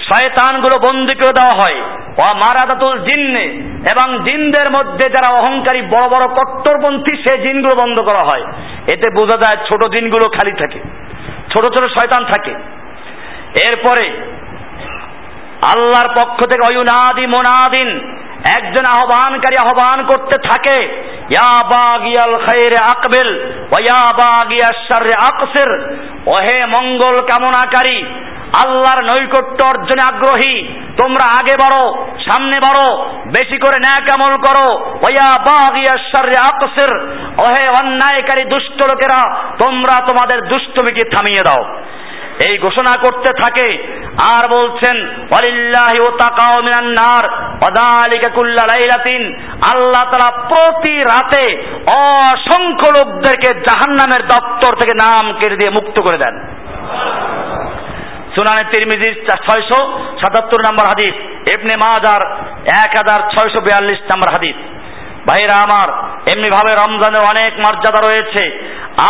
শয়তানগুলো বন্দি করে দেওয়া হয়। ও মারাদাতুল জিন্নে, এবং জিনদের মধ্যে যারা অহংকারী, বড় বড় কট্টরপন্থী সে জিনগুলো বন্ধ করা হয়। এতে বোঝা যায় ছোট দিনগুলো খালি থাকে, ছোট ছোট শয়তান থাকে। এরপরে আল্লাহর পক্ষ থেকে অয়ুনাদি মোনাদিন, একজন আহ্বানকারী আহ্বান করতে থাকে আকবেল ওহে মঙ্গল কামনাকারী আল্লাহর নৈকট্য অর্জনে আগ্রহী। তোমরা আগে বাড়ো, সামনে বাড়ো, বেশি করে ন্যাক আমল করো। ওয়া শাররে আকসির। ওহে অন্যায়কারী দুষ্ট লোকেরা, তোমরা তোমাদের দুষ্টমিকে থামিয়ে দাও। এই ঘোষণা করতে থাকে, আর বলছেন, ওয়ালিল্লাহি ওয়াতাকাও মিনান নার ওয়াদালিকা কুল্লা লাইলাতিন। আল্লাহ তাআলা প্রতি রাতে অসংখ্য লোকদেরকে জাহান্নামের দপ্তর থেকে নাম কেড়ে দিয়ে মুক্ত করে দেন। সুনানে তিরমিজির ছয়শো সাতাত্তর নম্বর হাদিস। এমনি মাজার এক হাজার ছয়শো বিয়াল্লিশ নম্বর হাদিস। ভাইরা আমার এমনি ভাবে রমজানের অনেক মর্যাদা রয়েছে।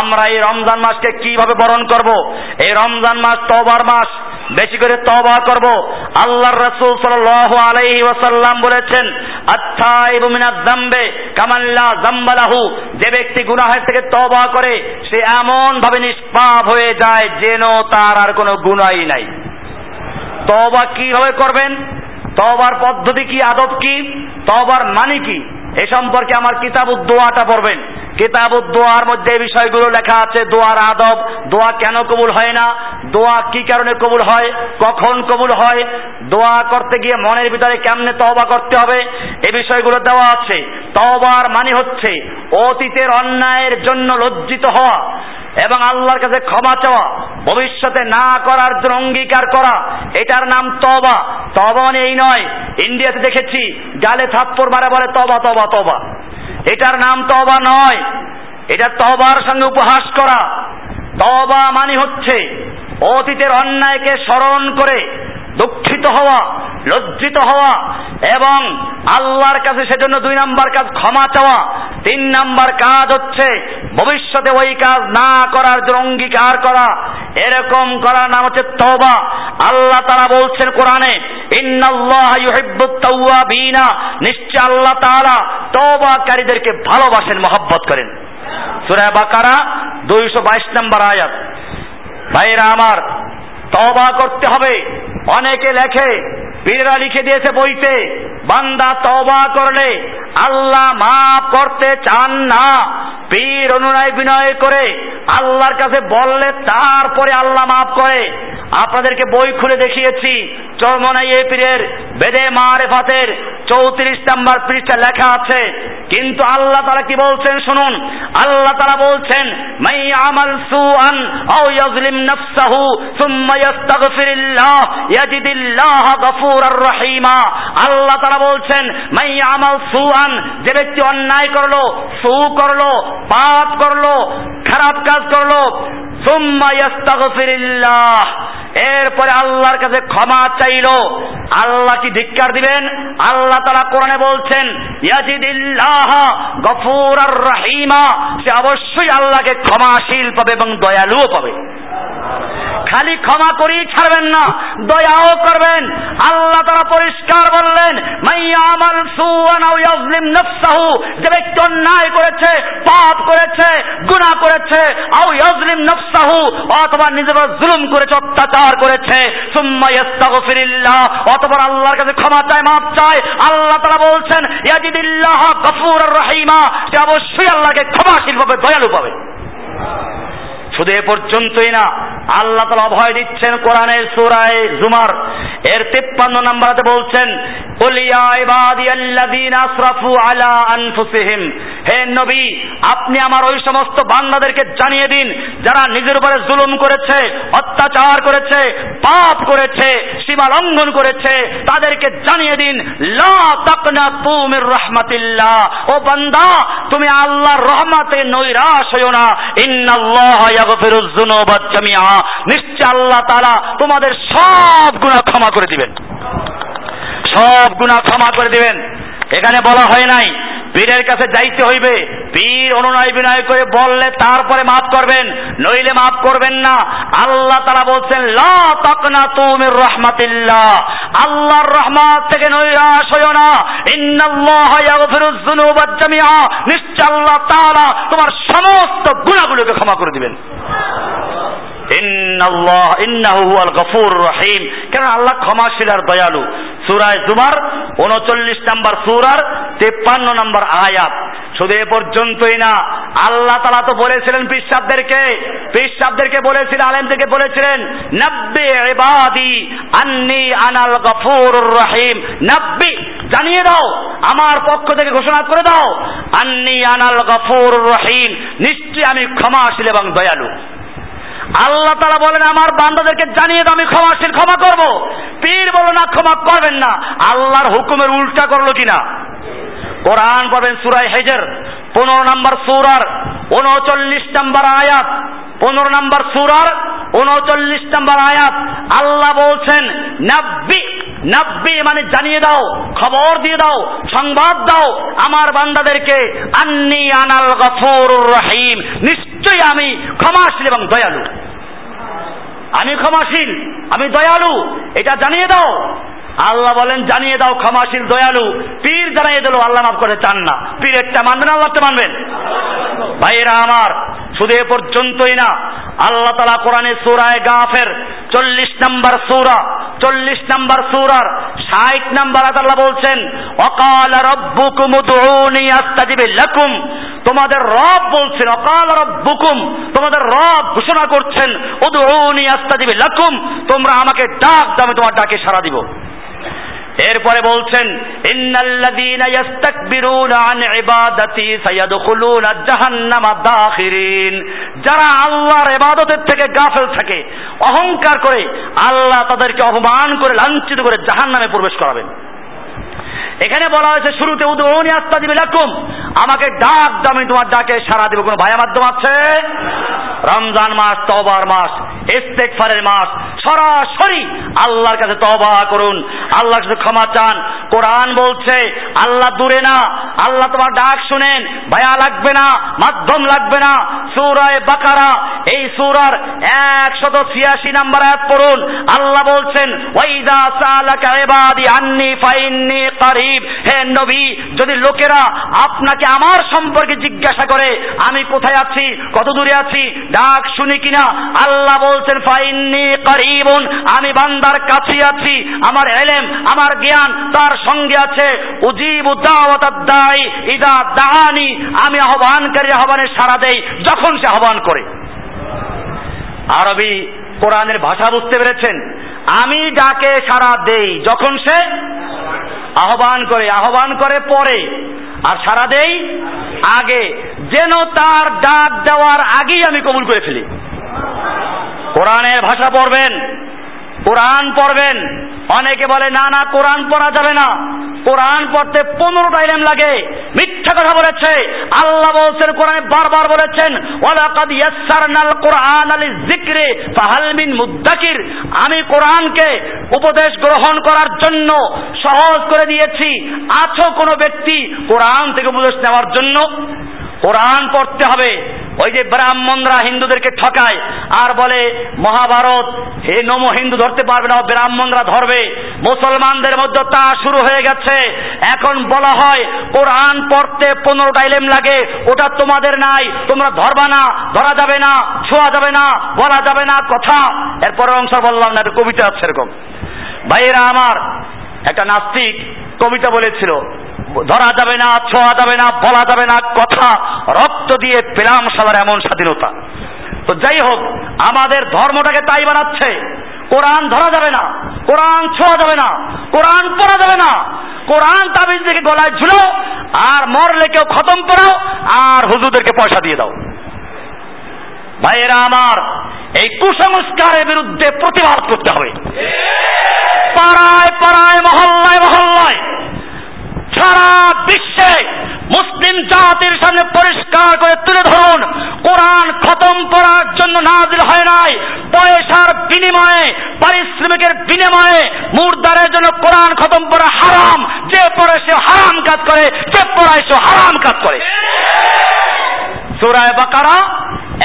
আমরা এই রমজান মাসকে কীভাবে বরণ করব? এই রমজান মাস তবার মাস। বেশি করে তবা করব। আল্লাহর রাসূল সাল্লাল্লাহু আলাইহি ওয়াসাল্লাম বলেছেন, আত্তাইবু মিনাজ জামবে কামাল্লা জামবালাহু যে ব্যক্তি গুনাহের থেকে তবা করে, সে এমন ভাবে নিষ্পাপ হয়ে যায় যেন তার আর কোনো গুনাই নাই। তবা কীভাবে করবেন? তবার পদ্ধতি কি, আদব কি? তবার মানে কি? এ সম্পর্কে আমার কিতাব দোয়াটা পড়বেন। কিতাব দোয়ার মধ্যে বিষয়গুলো লেখা আছে, দোয়ার আদব, দোয়া কেন কবুল হয় না, দোয়া কি কারণে কবুল হয়, কখন কবুল হয়, দোয়া করতে গিয়ে মনের ভিতরে কেমনে তওবা করতে হবে, এ বিষয়গুলো দেওয়া আছে। তওবার মানে হচ্ছে অতীতের অন্যায়ের জন্য লজ্জিত হওয়া এবং আল্লাহর কাছে ক্ষমা চাওয়া, ভবিষ্যতে না করার জন্য অঙ্গীকার করা, এটার নাম তবা তবা মানে এই নয় ইন্ডিয়াতে দেখেছি, গালে থাপ্পড় মারা বলে তবা তবা তবা এটার নাম তবা নয়। এটা তবার সঙ্গে উপহাস করা। তবা মানে হচ্ছে অতীতের অন্যায়কে স্মরণ করে দুঃখিত হওয়া, লজ্জিত হওয়া এবং আল্লাহর কাছে সেজন্য দুই নাম্বার কাজ ক্ষমা চাওয়া। তিন নাম্বার কাজ হচ্ছে ভবিষ্যতে ওই কাজ না করার জন্য অঙ্গীকার করা। এরকম করার নাম হচ্ছে তবা আল্লাহ তারা বলছেন কোরআনে নিশ্চয় আল্লাহ তারা তবাকারীদেরকে ভালোবাসেন, মহব্বত করেন। সুরায় বাকারা 222 নম্বর আয়াত। ভাইরা আমার তবা করতে হবে। অনেকে লেখে পীররা লিখে দিয়েছে বইতে, বান্দা তবা করলে আল্লাহ মাফ করতে চান না। পীর অনুনয় বিনয় করে আল্লাহর কাছে বললে তারপরে আল্লাহ মাফ করে। আপনাদেরকে বই খুলে দেখিয়েছি, চরমনাই এ পীরের বেদে মারেফাতের চৌত্রিশ নাম্বার পৃষ্ঠা লেখা আছে। কিন্তু আল্লাহ তারা কি বলছেন শুনুন, আল্লাহ তারা বলছেন, মাই আমাল সুআন আও ইয়াজলিম নাফসাহু, সুম্মা ইয়াস্তাগফিরিল্লাহ, ইয়াজিদিল্লাহ গফুরার রহিমা আল্লাহ তারা বলছেন আমাল যে ব্যক্তি অন্যায় করল, সু করল, পাপ করল, খারাপ কাজ করল এরপরে আল্লাহর কাছে ক্ষমা চাইলো। আল্লাহ কি ধিক্কার দিবেন? আল্লাহ তারা কোরআনে বলছেন, ইয়াজিদিল্লাহ গফুর আর রাহিমা সে অবশ্যই আল্লাহকে ক্ষমাশীল পাবে এবং দয়ালুও পাবে। খালি ক্ষমা করেই ছাড়বেন না, দয়াও করবেন। আল্লাহ তারা পরিষ্কার বললেন যে ব্যক্তি অন্যায় করেছে, পাপ করেছে, গুনাহ করেছে অথবা নিজের জুলুম করেছে, অত্যাচার করেছে, সুম্মা অথবা আল্লাহর কাছে ক্ষমা চায়, মাফ চায়, আল্লাহ তারা বলছেন রহিমা। সে অবশ্যই আল্লাহকে ক্ষমাশীল পাবে দয়ালু পাবে। শুধু এ পর্যন্তই না, আল্লাহ তালা অভয় দিচ্ছেন কোরআনের সুরায় জুমার। এর তিপ্পান্ন নাম্বারতে বলছেন হে নবী, আপনি আমার ওই সমস্ত বান্দাদেরকে জানিয়ে দিন, যারা নিজের উপরে জুলুম করেছে, অত্যাচার করেছে, পাপ করেছে, সীমা লঙ্ঘন করেছে, তাদেরকে জানিয়ে দিন, লা রহমাতিল্লাহ। ও বান্দা, তুমি আল্লাহর রহমাতে নৈরাশ হইও না। জামিআ। নিশ্চয় আল্লাহ তাআলা তোমাদের সব ক্ষমা করে দিবেন। সব ক্ষমা করে দিবেন। এখানে বলা হয় নাই, পীরের কাছে যাইতে হইবে। পীর অনুনয় বিনয় করে বললে তারপরে মাফ করবেন, নইলে মাফ করবেন না। আল্লাহ তারা বলছেন রহমাতিল্লাহ। আল্লাহর রহমত থেকে নৈরাশ হইও না। ইন্নাল্লাহ ইয়াগফিরুয যুনুবা জামিআ। নিশ্চয় আল্লাহ তাআলা তোমার সমস্ত গুনাহগুলোকে ক্ষমা করে দিবেন। কেন আল্লাহ ক্ষমাশীল আর দয়ালু? সূরায় জুমার 39 নম্বর সূরার 53 নম্বর আয়াত। শুধু এ পর্যন্তই না, আল্লাহ তালা তো বলেছিলেন পিসাবদেরকে পিসাবদেরকে বলেছিলেন, আলেমদেরকে বলেছিলেন, নব্বে ইবাদি আন্নি আনাল গফুর রহিম। নব্বি জানিয়ে দাও, আমার পক্ষ থেকে ঘোষণা করে দাও, আন্নি আনাল গফুর রহিম, নিশ্চয়ই আমি ক্ষমাশীল এবং দয়ালু। আল্লাহ তালা বলেন, আমার বান্দাদেরকে জানিয়ে দাও, আমি ক্ষমাশীল, ক্ষমা করব। পীর বলো না, ক্ষমা করবেন না, আল্লাহর হুকুমের উল্টা করল কিনা? কোরআন পাবেন সুরাই হেজের, পনেরো নম্বর সুরার উনচল্লিশ নম্বর আয়াত, পনেরো নম্বর সুরার উনচল্লিশ নম্বর আয়াত। আল্লাহ বলছেন, নাব্বি নাব্বি মানে জানিয়ে দাও, খবর দিয়ে দাও, সংবাদ দাও, আমার বান্দাদেরকে আন্নি আনাল গফুর রহিম, নিশ্চয়ই আমি ক্ষমাশীল এবং দয়ালু। আমি ক্ষমাশীল, আমি দয়ালু, এটা জানিয়ে দাও। আল্লাহ বলেন, জানিয়ে দাও, ক্ষমাশীল, দয়ালু। পীর জানিয়ে দিল, আল্লাহ মাফ করে চান না। পীর একটা মানবেন আল্লাহটা মানবেন? ভাইয়েরা আমার শুধু এ পর্যন্তই না, আল্লাহ তালা কোরআনে সুরায় গাফের চল্লিশ নাম্বার সুরা, চল্লিশ নাম্বার সুরার ষাট নাম্বার আল্লাহ বলছেন, অকাল রব্বুকুম উদউনি আস্তাজিবে লাকুম। তোমাদের রব বলছেন, অকাল রব্বুকুম, তোমাদের রব ঘোষণা করছেন, উদউনি আস্তাজিবে লাকুম, তোমরা আমাকে ডাক দামে তোমার ডাকে সারা দিব। এরপরে বলছেন, ইন্নাল্লাযীনা ইস্তাকবিরুনা আন ইবাদাতি সায়াদখুলুনা জাহান্নামা দাখিরিন। যারা আল্লাহর ইবাদতের থেকে গাফেল থাকে, অহংকার করে আল্লাহ তাদেরকে অপমান করে লাঞ্ছিত করে জাহান্নামে প্রবেশ করাবেন। এখানে বলা হয়েছে, শুরুতে উদৌনি আস্তা দিবে লাকুম। আমাকে ডাক দামি তোমার ডাকে সারা দিবে। কোনো ভায়া মাধ্যম আছে? রমজান মাস তবার মাস ইস্তেকফারের মাস, সরাসরি আল্লাহর কাছে তবা করুন। আল্লাহর কাছে ক্ষমা চান। কোরআন বলছে, আল্লাহ দূরে না, আল্লাহ তোমার ডাক শুনেন। ভায়া লাগবে না, মাধ্যম লাগবে না। সুরায় বাকারা এই সুরার একশত ছিয়াশি নাম্বার আয়াত পড়ুন। আল্লাহ বলছেন, ওয়াইদা সালাকা ইবাদি আন্নি ফাইন্নি কারিব। হে নবী, যদি লোকেরা আপনাকে আমার সম্পর্কে জিজ্ঞাসা করে, আমি কোথায় আছি? কত দূরে আছি? ডাক শুনি কিনা? আল্লাহ বলছেন, ফাইন্নি কারিবুন, আমি বান্দার কাছে আছি। আমার এলেম, আমার জ্ঞান তার সঙ্গে আছে। উজিব দাওয়াত দাই ইদা দাহানি আমি আহ্বানকারী আহ্বানের সাড়া দেই, যখন সে আহ্বান করে। আরবি কোরআনের ভাষা বুঝতে পেরেছেন। আমি ডাকে সারা দেই, যখন সে আহ্বান করে আহ্বান করে পরে, আর সারা দেই আগে, যেন তার ডাক দেওয়ার আগেই আমি কবুল করে ফেলি। কোরআনের ভাষা পড়বেন, কোরআন পড়বেন অনেকে বলে, না না, কোরআন পড়া যাবে না। কোরআন পড়তে পনেরো টাইম লাগে। মিথ্যা কথা বলেছে। আল্লাহ বলছেন, কোরআনে বারবার বলেছেন, ওয়ালাকাদ ইয়াসসারনাল কোরআন আলি যিকরি ফাহাল মিন মুদ্দাকির। আমি কোরআনকে উপদেশ গ্রহণ করার জন্য সহজ করে দিয়েছি। আছো কোনো ব্যক্তি কোরআন থেকে উপদেশ নেওয়ার জন্য? কোরআন পড়তে হবে। ওই যে ব্রাহ্মণরা হিন্দুদেরকে ঠকায়, আর বলে, মহাভারত, হে নম হিন্দু, ধরতে পারবে না, ব্রাহ্মণরা ধরবে। মুসলমানদের মধ্যে তা শুরু হয়ে গেছে। এখন বলা হয়, কোরআন পড়তে পনেরোটা ইলেম লাগে, ওটা তোমাদের নাই, তোমরা ধরবা না, ধরা যাবে না, ছোঁয়া যাবে না, বলা যাবে না, কথা। এরপরের অংশ বললাম না একটা কবিতা আছে এরকম ভাইয়েরা আমার, একটা নাস্তিক কবিতা বলেছিল ধরা যাবে না, ছোঁয়া যাবে না, বলা যাবে না, কথা, রক্ত দিয়ে পেলাম সবার এমন স্বাধীনতা। তো যাই হোক, আমাদের ধর্মটাকে তাই বানাচ্ছে। কোরআন ধরা যাবে না, কোরআন ছোঁয়া যাবে না, কোরআন পড়া যাবে না। কোরআন তাবিজ থেকে গলায় ঝুলো আর মরলে কেউ খতম পড়াও আর হুজুরদেরকে পয়সা দিয়ে দাও। ভাইয়েরা আমার, এই কুসংস্কারের বিরুদ্ধে প্রতিবাদ করতে হবে। পাড়ায় পাড়ায়, মহল্লায় মহল্লায় সারা বিশ্বে মুসলিম জাতির সামনে পরিষ্কার করে তুলে ধরুন, কোরআন খতম করার জন্য নাজিল হয় নাই, পয়সার বিনিময়ে, পারিশ্রমিকের বিনিময়ে মুরদারের জন্য কোরআন খতম করা হারাম, যে পড়ে সে হারাম কাজ করে, যে পড়ায় সে হারাম কাজ করে। সুরায় বাকারা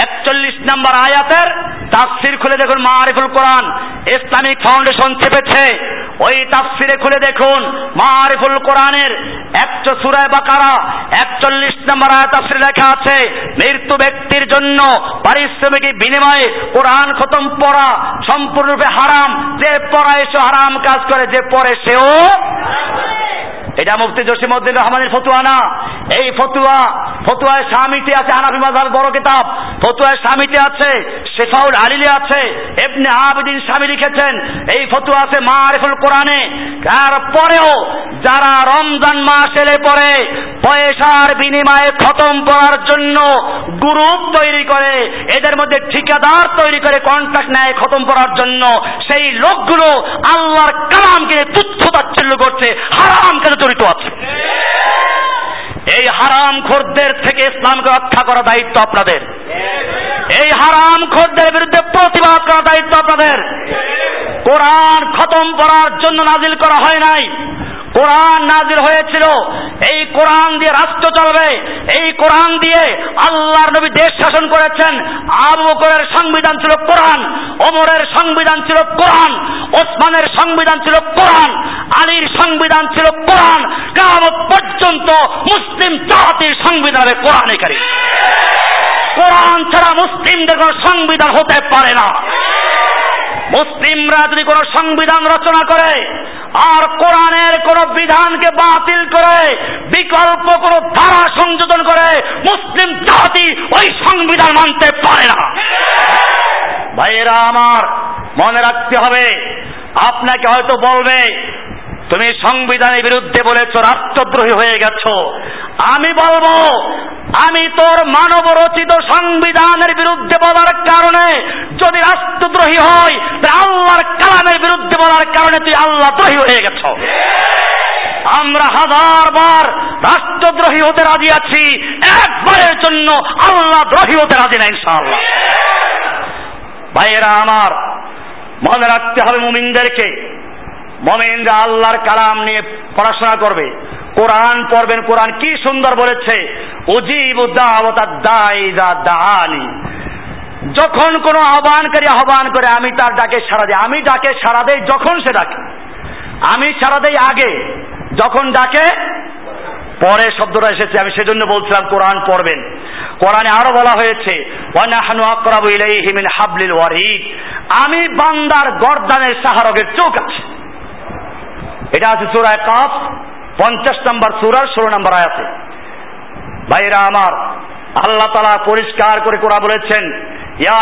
একচল্লিশ নম্বর আয়াতের তাফসির খুলে দেখুন, মারিফুল কোরআন। ইসলামিক ফাউন্ডেশন চেপেছে। ওই তাফসিরে খুলে দেখুন, মারিফুল কোরআনের একশো সুরায় বাকারা, একচল্লিশ নম্বর আয়াত তাফসিরে লেখা আছে, মৃত্যু ব্যক্তির জন্য পারিশ্রমিকের বিনিময়ে কোরআন খতম পড়া সম্পূর্ণরূপে হারাম। যে পড়া এসে হারাম কাজ করে, যে পড়ে সেও এটা মুফতি জসিমউদ্দিন রহমানের ফতুয়া না। এই ফতুয়া, ফতুয়ায় স্বামীটি আছে হানাফি মাজার বড় কিতাব। ফতুয়ায় স্বামীটি আছে শেফাউল আলিলে আছে এমনি আবেদিন স্বামী লিখেছেন। এই ফতুয়া আছে মারিফুল কোরআনে। তারপরেও যারা রমজান মাস এলে পরে পয়সার বিনিময়ে খতম করার জন্য গ্রুপ তৈরি করে, এদের মধ্যে ঠিকাদার তৈরি করে কন্ট্রাক্ট নেয় খতম করার জন্য, সেই লোকগুলো আল্লাহর কালামকে তুচ্ছ তাচ্ছিল্য করছে, হারাম কেন জড়িত আছে এই হারাম খোরদের থেকে ইসলামকে রক্ষা করা দায়িত্ব আপনাদের। এই হারাম খোরদের বিরুদ্ধে প্রতিবাদ করা দায়িত্ব আপনাদের। কোরআন খতম করার জন্য নাজিল করা হয় নাই। কোরআন নাজির হয়েছিল। এই কোরআন দিয়ে রাষ্ট্র চলবে। এই কোরআন দিয়ে আল্লাহর নবী দেশ শাসন করেছেন। আবু বকরের সংবিধান ছিল কোরআন, ওমরের সংবিধান ছিল কোরআন, ওসমানের সংবিধান ছিল কোরআন, আলীর সংবিধান ছিল কোরআন। কামত পর্যন্ত মুসলিম জাতির সংবিধান কোরআনে কারি কোরআন ছাড়া মুসলিমদের কোনো সংবিধান হতে পারে না। মুসলিমরা যদি কোনো সংবিধান রচনা করে আর কোরআনের কোন বিধানকে বাতিল করে, বিকল্প কোন ধারা সংযোজন করে মুসলিম জাতি ওই সংবিধান মানতে পারে না। ভাইয়েরা আমার মনে রাখতে হবে, আপনাকে হয়তো বলবে তুমি সংবিধানের বিরুদ্ধে বলেছ, রাষ্ট্রদ্রোহী হয়ে গেছ। আমি বলব, আমি তোর মানব রচিত সংবিধানের বিরুদ্ধে বলার কারণে যদি রাষ্ট্রদ্রোহী হয় আল্লাহর কালামের বিরুদ্ধে বলার কারণে তুই আল্লাহ দ্রোহী হয়ে গেছ। আমরা হাজার বার রাষ্ট্রদ্রোহী হতে রাজি আছি, একবারের জন্য আল্লাহ দ্রোহী হতে রাজি না, ইনশাআল্লাহ। ভাইয়েরা আমার মনে রাখতে হবে মুমিনদেরকে মমিনরা আল্লাহর কালাম নিয়ে পড়াশোনা করবে, কোরআন পড়বেন, কোরআন কি সুন্দর বলেছে, উজিব দানি যখন কোনো আহ্বানকারী আহ্বান করে, আমি তার ডাকে সারা দিই, আমি ডাকে সারা দেই যখন সে ডাকে। আমি সারা দেই আগে, যখন ডাকে, পরে শব্দটা এসেছে, আমি সেজন্য বলছিলাম কোরআন পড়বেন। কোরআনে আরও বলা হয়েছে আমি বান্দার গর্দানের সাহারকের চোখ আছে। এটা আছে সুরায় কাফ, পঞ্চাশ নম্বর সুরার ষোলো নম্বর আয়াতে। ভাইরা আমার, আল্লাহ তালা পরিষ্কার করে কোরা বলেছেন, ইয়া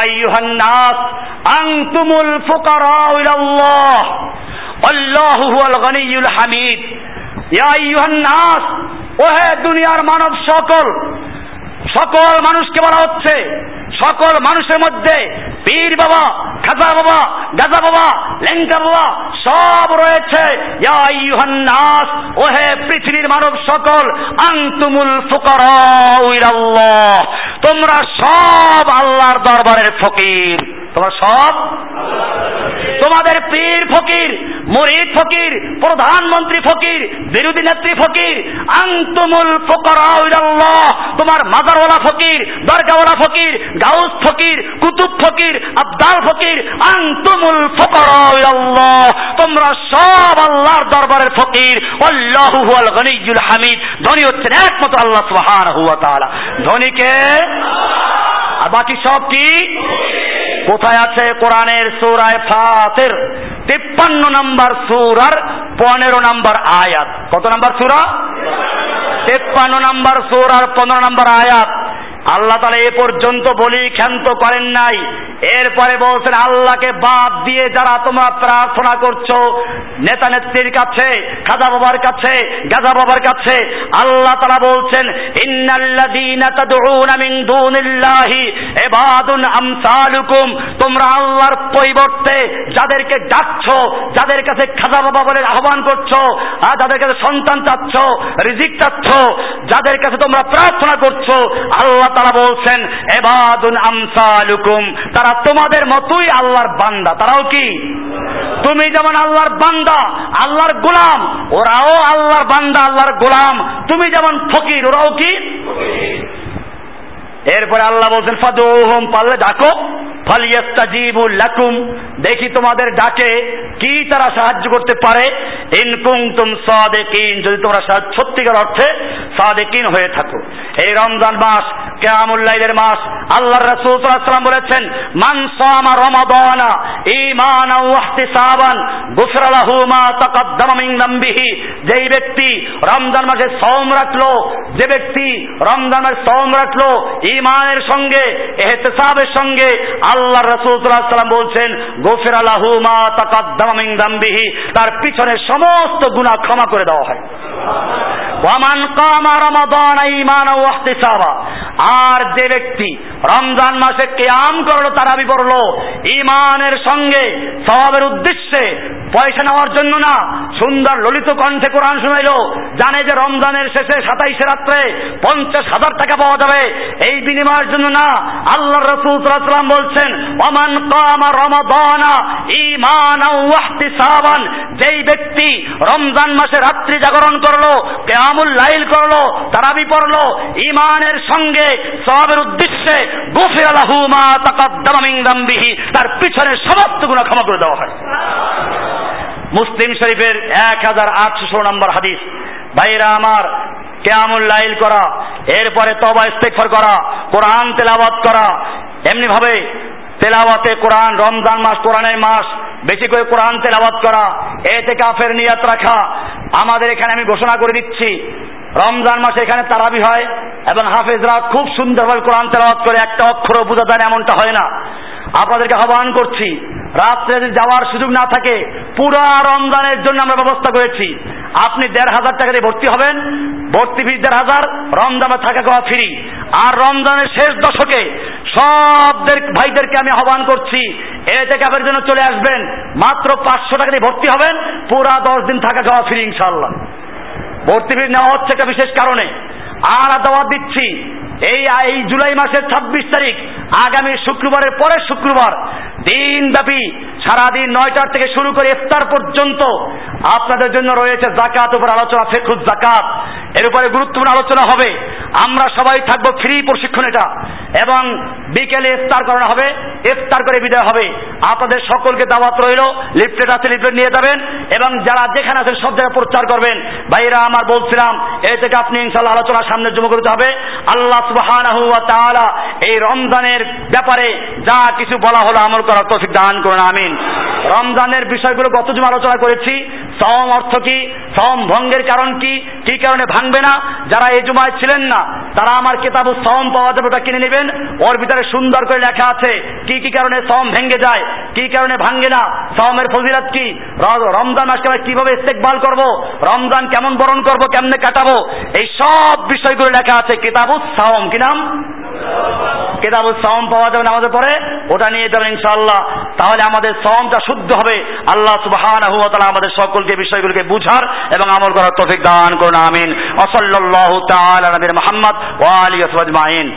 হামিদ। ইয়া আইয়ুহান নাস ও হে দুনিয়ার মানব সকল সকল মানুষকে বলা হচ্ছে, সকল মানুষের মধ্যে পীর বাবা খাজা বাবা, গাজা বাবা লেঙ্কা বাবা, সব রয়েছে। নাস ওহে পৃথিবীর মানব সকল, আন্তুমুল ফুকর তোমরা সব আল্লাহর দরবারের ফকির। তোমরা সব? তোমাদের পীর ফকির, মরিদ ফকির, প্রধানমন্ত্রী ফকির, বিরোধী নেত্রী ফকির, আন্তমুল ফকরাউল্লাহ তোমার মাজারওয়ালা ফকির, দরগাওয়ালা ফকির, গাউস ফকির, কুতুব ফকির, আবদাল ফকির, আন্তমুল ফকরাউল্লাহ তোমরা সব আল্লাহর দরবারের ফকির আল্লাহু হুয়াল গনিয়ুল হামিদ, ধনী হচ্ছেন একমাত্র আল্লাহ সুবহানাহু ওয়া তাআলা। ধনীকে? আর বাকি সব কি? কোথায় আছে কোরআনের সুরায় ফাতের? তিপ্পান্ন নম্বর সুরার পনেরো নম্বর আয়াত। কত নম্বর সুরা? তিপ্পান্ন নম্বর সুরার পনেরো নম্বর আয়াত। আল্লাহ তারা এ পর্যন্ত বলি ক্ষান্ত করেন নাই। এরপরে বলছেন, আল্লাহকে বাদ দিয়ে যারা তোমরা প্রার্থনা করছ, নেতা নেত্রীর কাছে, খাজা বাবার কাছে, গাজা বাবার কাছে, আল্লাহ তারা বলছেন, ইন্নাল্লাযীনা তাদউনা মিন আমসালুকুম। তোমরা আল্লাহর পরিবর্তে যাদেরকে ডাকছো, যাদের কাছে খাজা বাবা বলে আহ্বান করছ, আর যাদের কাছে সন্তান চাচ্ছ, রিজিক চাচ্ছ, যাদের কাছে তোমরা প্রার্থনা করছ, আল্লাহ তারা বলছেন, এবাদুন আমসালুকুম। তারা তোমাদের মতোই আল্লাহর বান্দা। তারাও কি? তুমি যেমন আল্লাহর বান্দা, আল্লাহর গোলাম, ওরাও আল্লাহর বান্দা, আল্লাহর গোলাম। তুমি যেমন ফকির, ওরাও কি? এরপরে আল্লাহ বলছেন, ফাদুহুম, পারলে ডাকো। লাকুম। দেখি তোমাদের ডাকে কি তারা সাহায্য করতে পারে। ইন কুনতুম সাদিকিন, যদি তোমরা সত্যিকার অর্থে সাদিকিন হয়ে থাকো। এই রমজান মাস, কিয়ামুল লাইলের মাস, আল্লাহর রাসূল সাল্লাল্লাহু বলেছেন, মান সামা রমাদানা ঈমানাও ওয়া ইহতিসাবান গুফরা লাহু মা তাকাদ্দামা মিন যেই ব্যক্তি রমজান মাসে সওম রাখল, যে ব্যক্তি রমজান মাসে সওম রাখল, ঈমানের সঙ্গে ইহতিসাবের সঙ্গে আল্লাহর রাসূল সাল্লাল্লাহু আলাইহি ওয়াসাল্লাম বলছেন, গোফের লাহু মা তাকাদ্দামা যামবিহি তার পিছনে সমস্ত গুণা ক্ষমা করে দেওয়া হয়। আর যে ব্যক্তি রমজান মাসে কেয়াম করল তারাবি পড়ল। ইমানের সঙ্গে সবাবের উদ্দেশ্যে পয়সা নেওয়ার জন্য না, সুন্দর ললিত কণ্ঠে কোরআন শুনাইলো। জানে যে রমজানের শেষে সাতাইশে রাত্রে পঞ্চাশ হাজার টাকা পাওয়া যাবে। এই বিনিময়ের জন্য না, আল্লাহ রসুল সাল্লাম বলছেন অমান কামা রমাদানা ইমান সাবান যেই ব্যক্তি রমজান মাসে রাত্রি জাগরণ করল কেয়ামুল লাইল করল, তারাবি পড়ল ইমানের সঙ্গে সবের উদ্দেশ্যে তার পিছনে সমস্ত গুনাহ ক্ষমা করে দেওয়া হয়। মুসলিম শরীফের এক হাজার আটশো ষোলো নম্বর হাদিস ভাইরা আমার, কেয়ামুল লাইল করা, এরপরে তবা ইস্তেকফার করা, কোরআন তেলাওয়াত করা এমনি ভাবে তেলাওয়াতে কোরআন, রমজান মাস, কোরআনের মাস, বেশি করে কোরআন তেলাওয়াত করা, এতে কাফের নিয়াত রাখা, আমাদের এখানে আমি ঘোষণা করে দিচ্ছি রমজান মাসে এখানে তারাবি হয় এবং হাফেজরা খুব সুন্দরভাবে কোরআন তেলাওয়াত করে একটা অক্ষর বোঝা যায় এমনটা হয় না। আপনাদেরকে আহ্বান করছি, রাত্রে যদি যাওয়ার সুযোগ না থাকে, পুরো রমজানের জন্য আমরা ব্যবস্থা করেছি। আপনি দেড় হাজার টাকা দিয়ে ভর্তি হবেন, ভর্তি ফিস দেড় হাজার রমজানে থাকা খাওয়া ফ্রি। আর রমজানের শেষ দশকে সবদের ভাইদেরকে আমি আহ্বান করছি এতে কাপের জন্য চলে আসবেন, মাত্র পাঁচশো টাকা দিয়ে ভর্তি হবেন, পুরা দশ দিন থাকা খাওয়া ফ্রি ইনশাল্লাহ ভর্তি ফি নেওয়া হচ্ছে একটা বিশেষ কারণে। আর দাওয়া দিচ্ছি। এই এই জুলাই মাসের ছাব্বিশ তারিখ, আগামী শুক্রবারের পরের শুক্রবার দিনব্যাপী সারাদিন নয়টার থেকে শুরু করে ইফতার পর্যন্ত আপনাদের জন্য রয়েছে জাকাত উপর আলোচনা ফেকুজ জাকাত এর উপরে গুরুত্বপূর্ণ আলোচনা হবে। আমরা সবাই থাকব ফ্রি প্রশিক্ষণ এটা। এবং বিকেলে ইফতার করানো হবে। ইফতার করে বিদায় হবে। আপনাদের সকলকে দাওয়াত রইল। লিফলেট আছে, লিফলেট নিয়ে যাবেন। এবং যারা যেখানে আছেন সব জায়গায় প্রচার করবেন। ভাইরা, আমার বলছিলাম, এই থেকে আপনি ইনশাল্লাহ আলোচনা সামনে জমা করতে হবে। আল্লাহ সুবহানাহু এই রমজানের ব্যাপারে যা কিছু বলা হলো আমল করার তৌফিক দান করুন, আমিন। রমজানের বিষয়গুলো গত জমা আলোচনা করেছি। সম অর্থ কি? সম ভঙ্গের কারণ কি? কি কারণে ভাঙবে না? যারা এই জুমায় ছিলেন না, তারা আমার কেতাব সম পাওয়া যাবে, ওটা কিনে নেবেন। ওর ভিতরে সুন্দর করে লেখা আছে, কি কি কারণে সম ভেঙে যায়, কি কারণে ভাঙে না সমের ফজিলত কি? রমজান মাসকে আমরা কীভাবে ইস্তেকবাল করব? রমজান কেমন বরণ করব, কেমনে কাটাবো? এই সব বিষয়গুলো লেখা আছে কেতাবুস সাওম। কি নাম? কেতাবুস সাওম পাওয়া যাবে আমাদের পরে, ওটা নিয়ে যাবেন ইনশাআল্লাহ। তাহলে আমাদের সমটা শুদ্ধ হবে, আল্লাহ তাআলা আমাদের সকলকে বিষয়গুলোকে বুঝার এবং আমল করার তফিক দান করুন, আমিন। অসল্লাহ তাআলা নবী মুহাম্মদ ওয়া সাহবিহি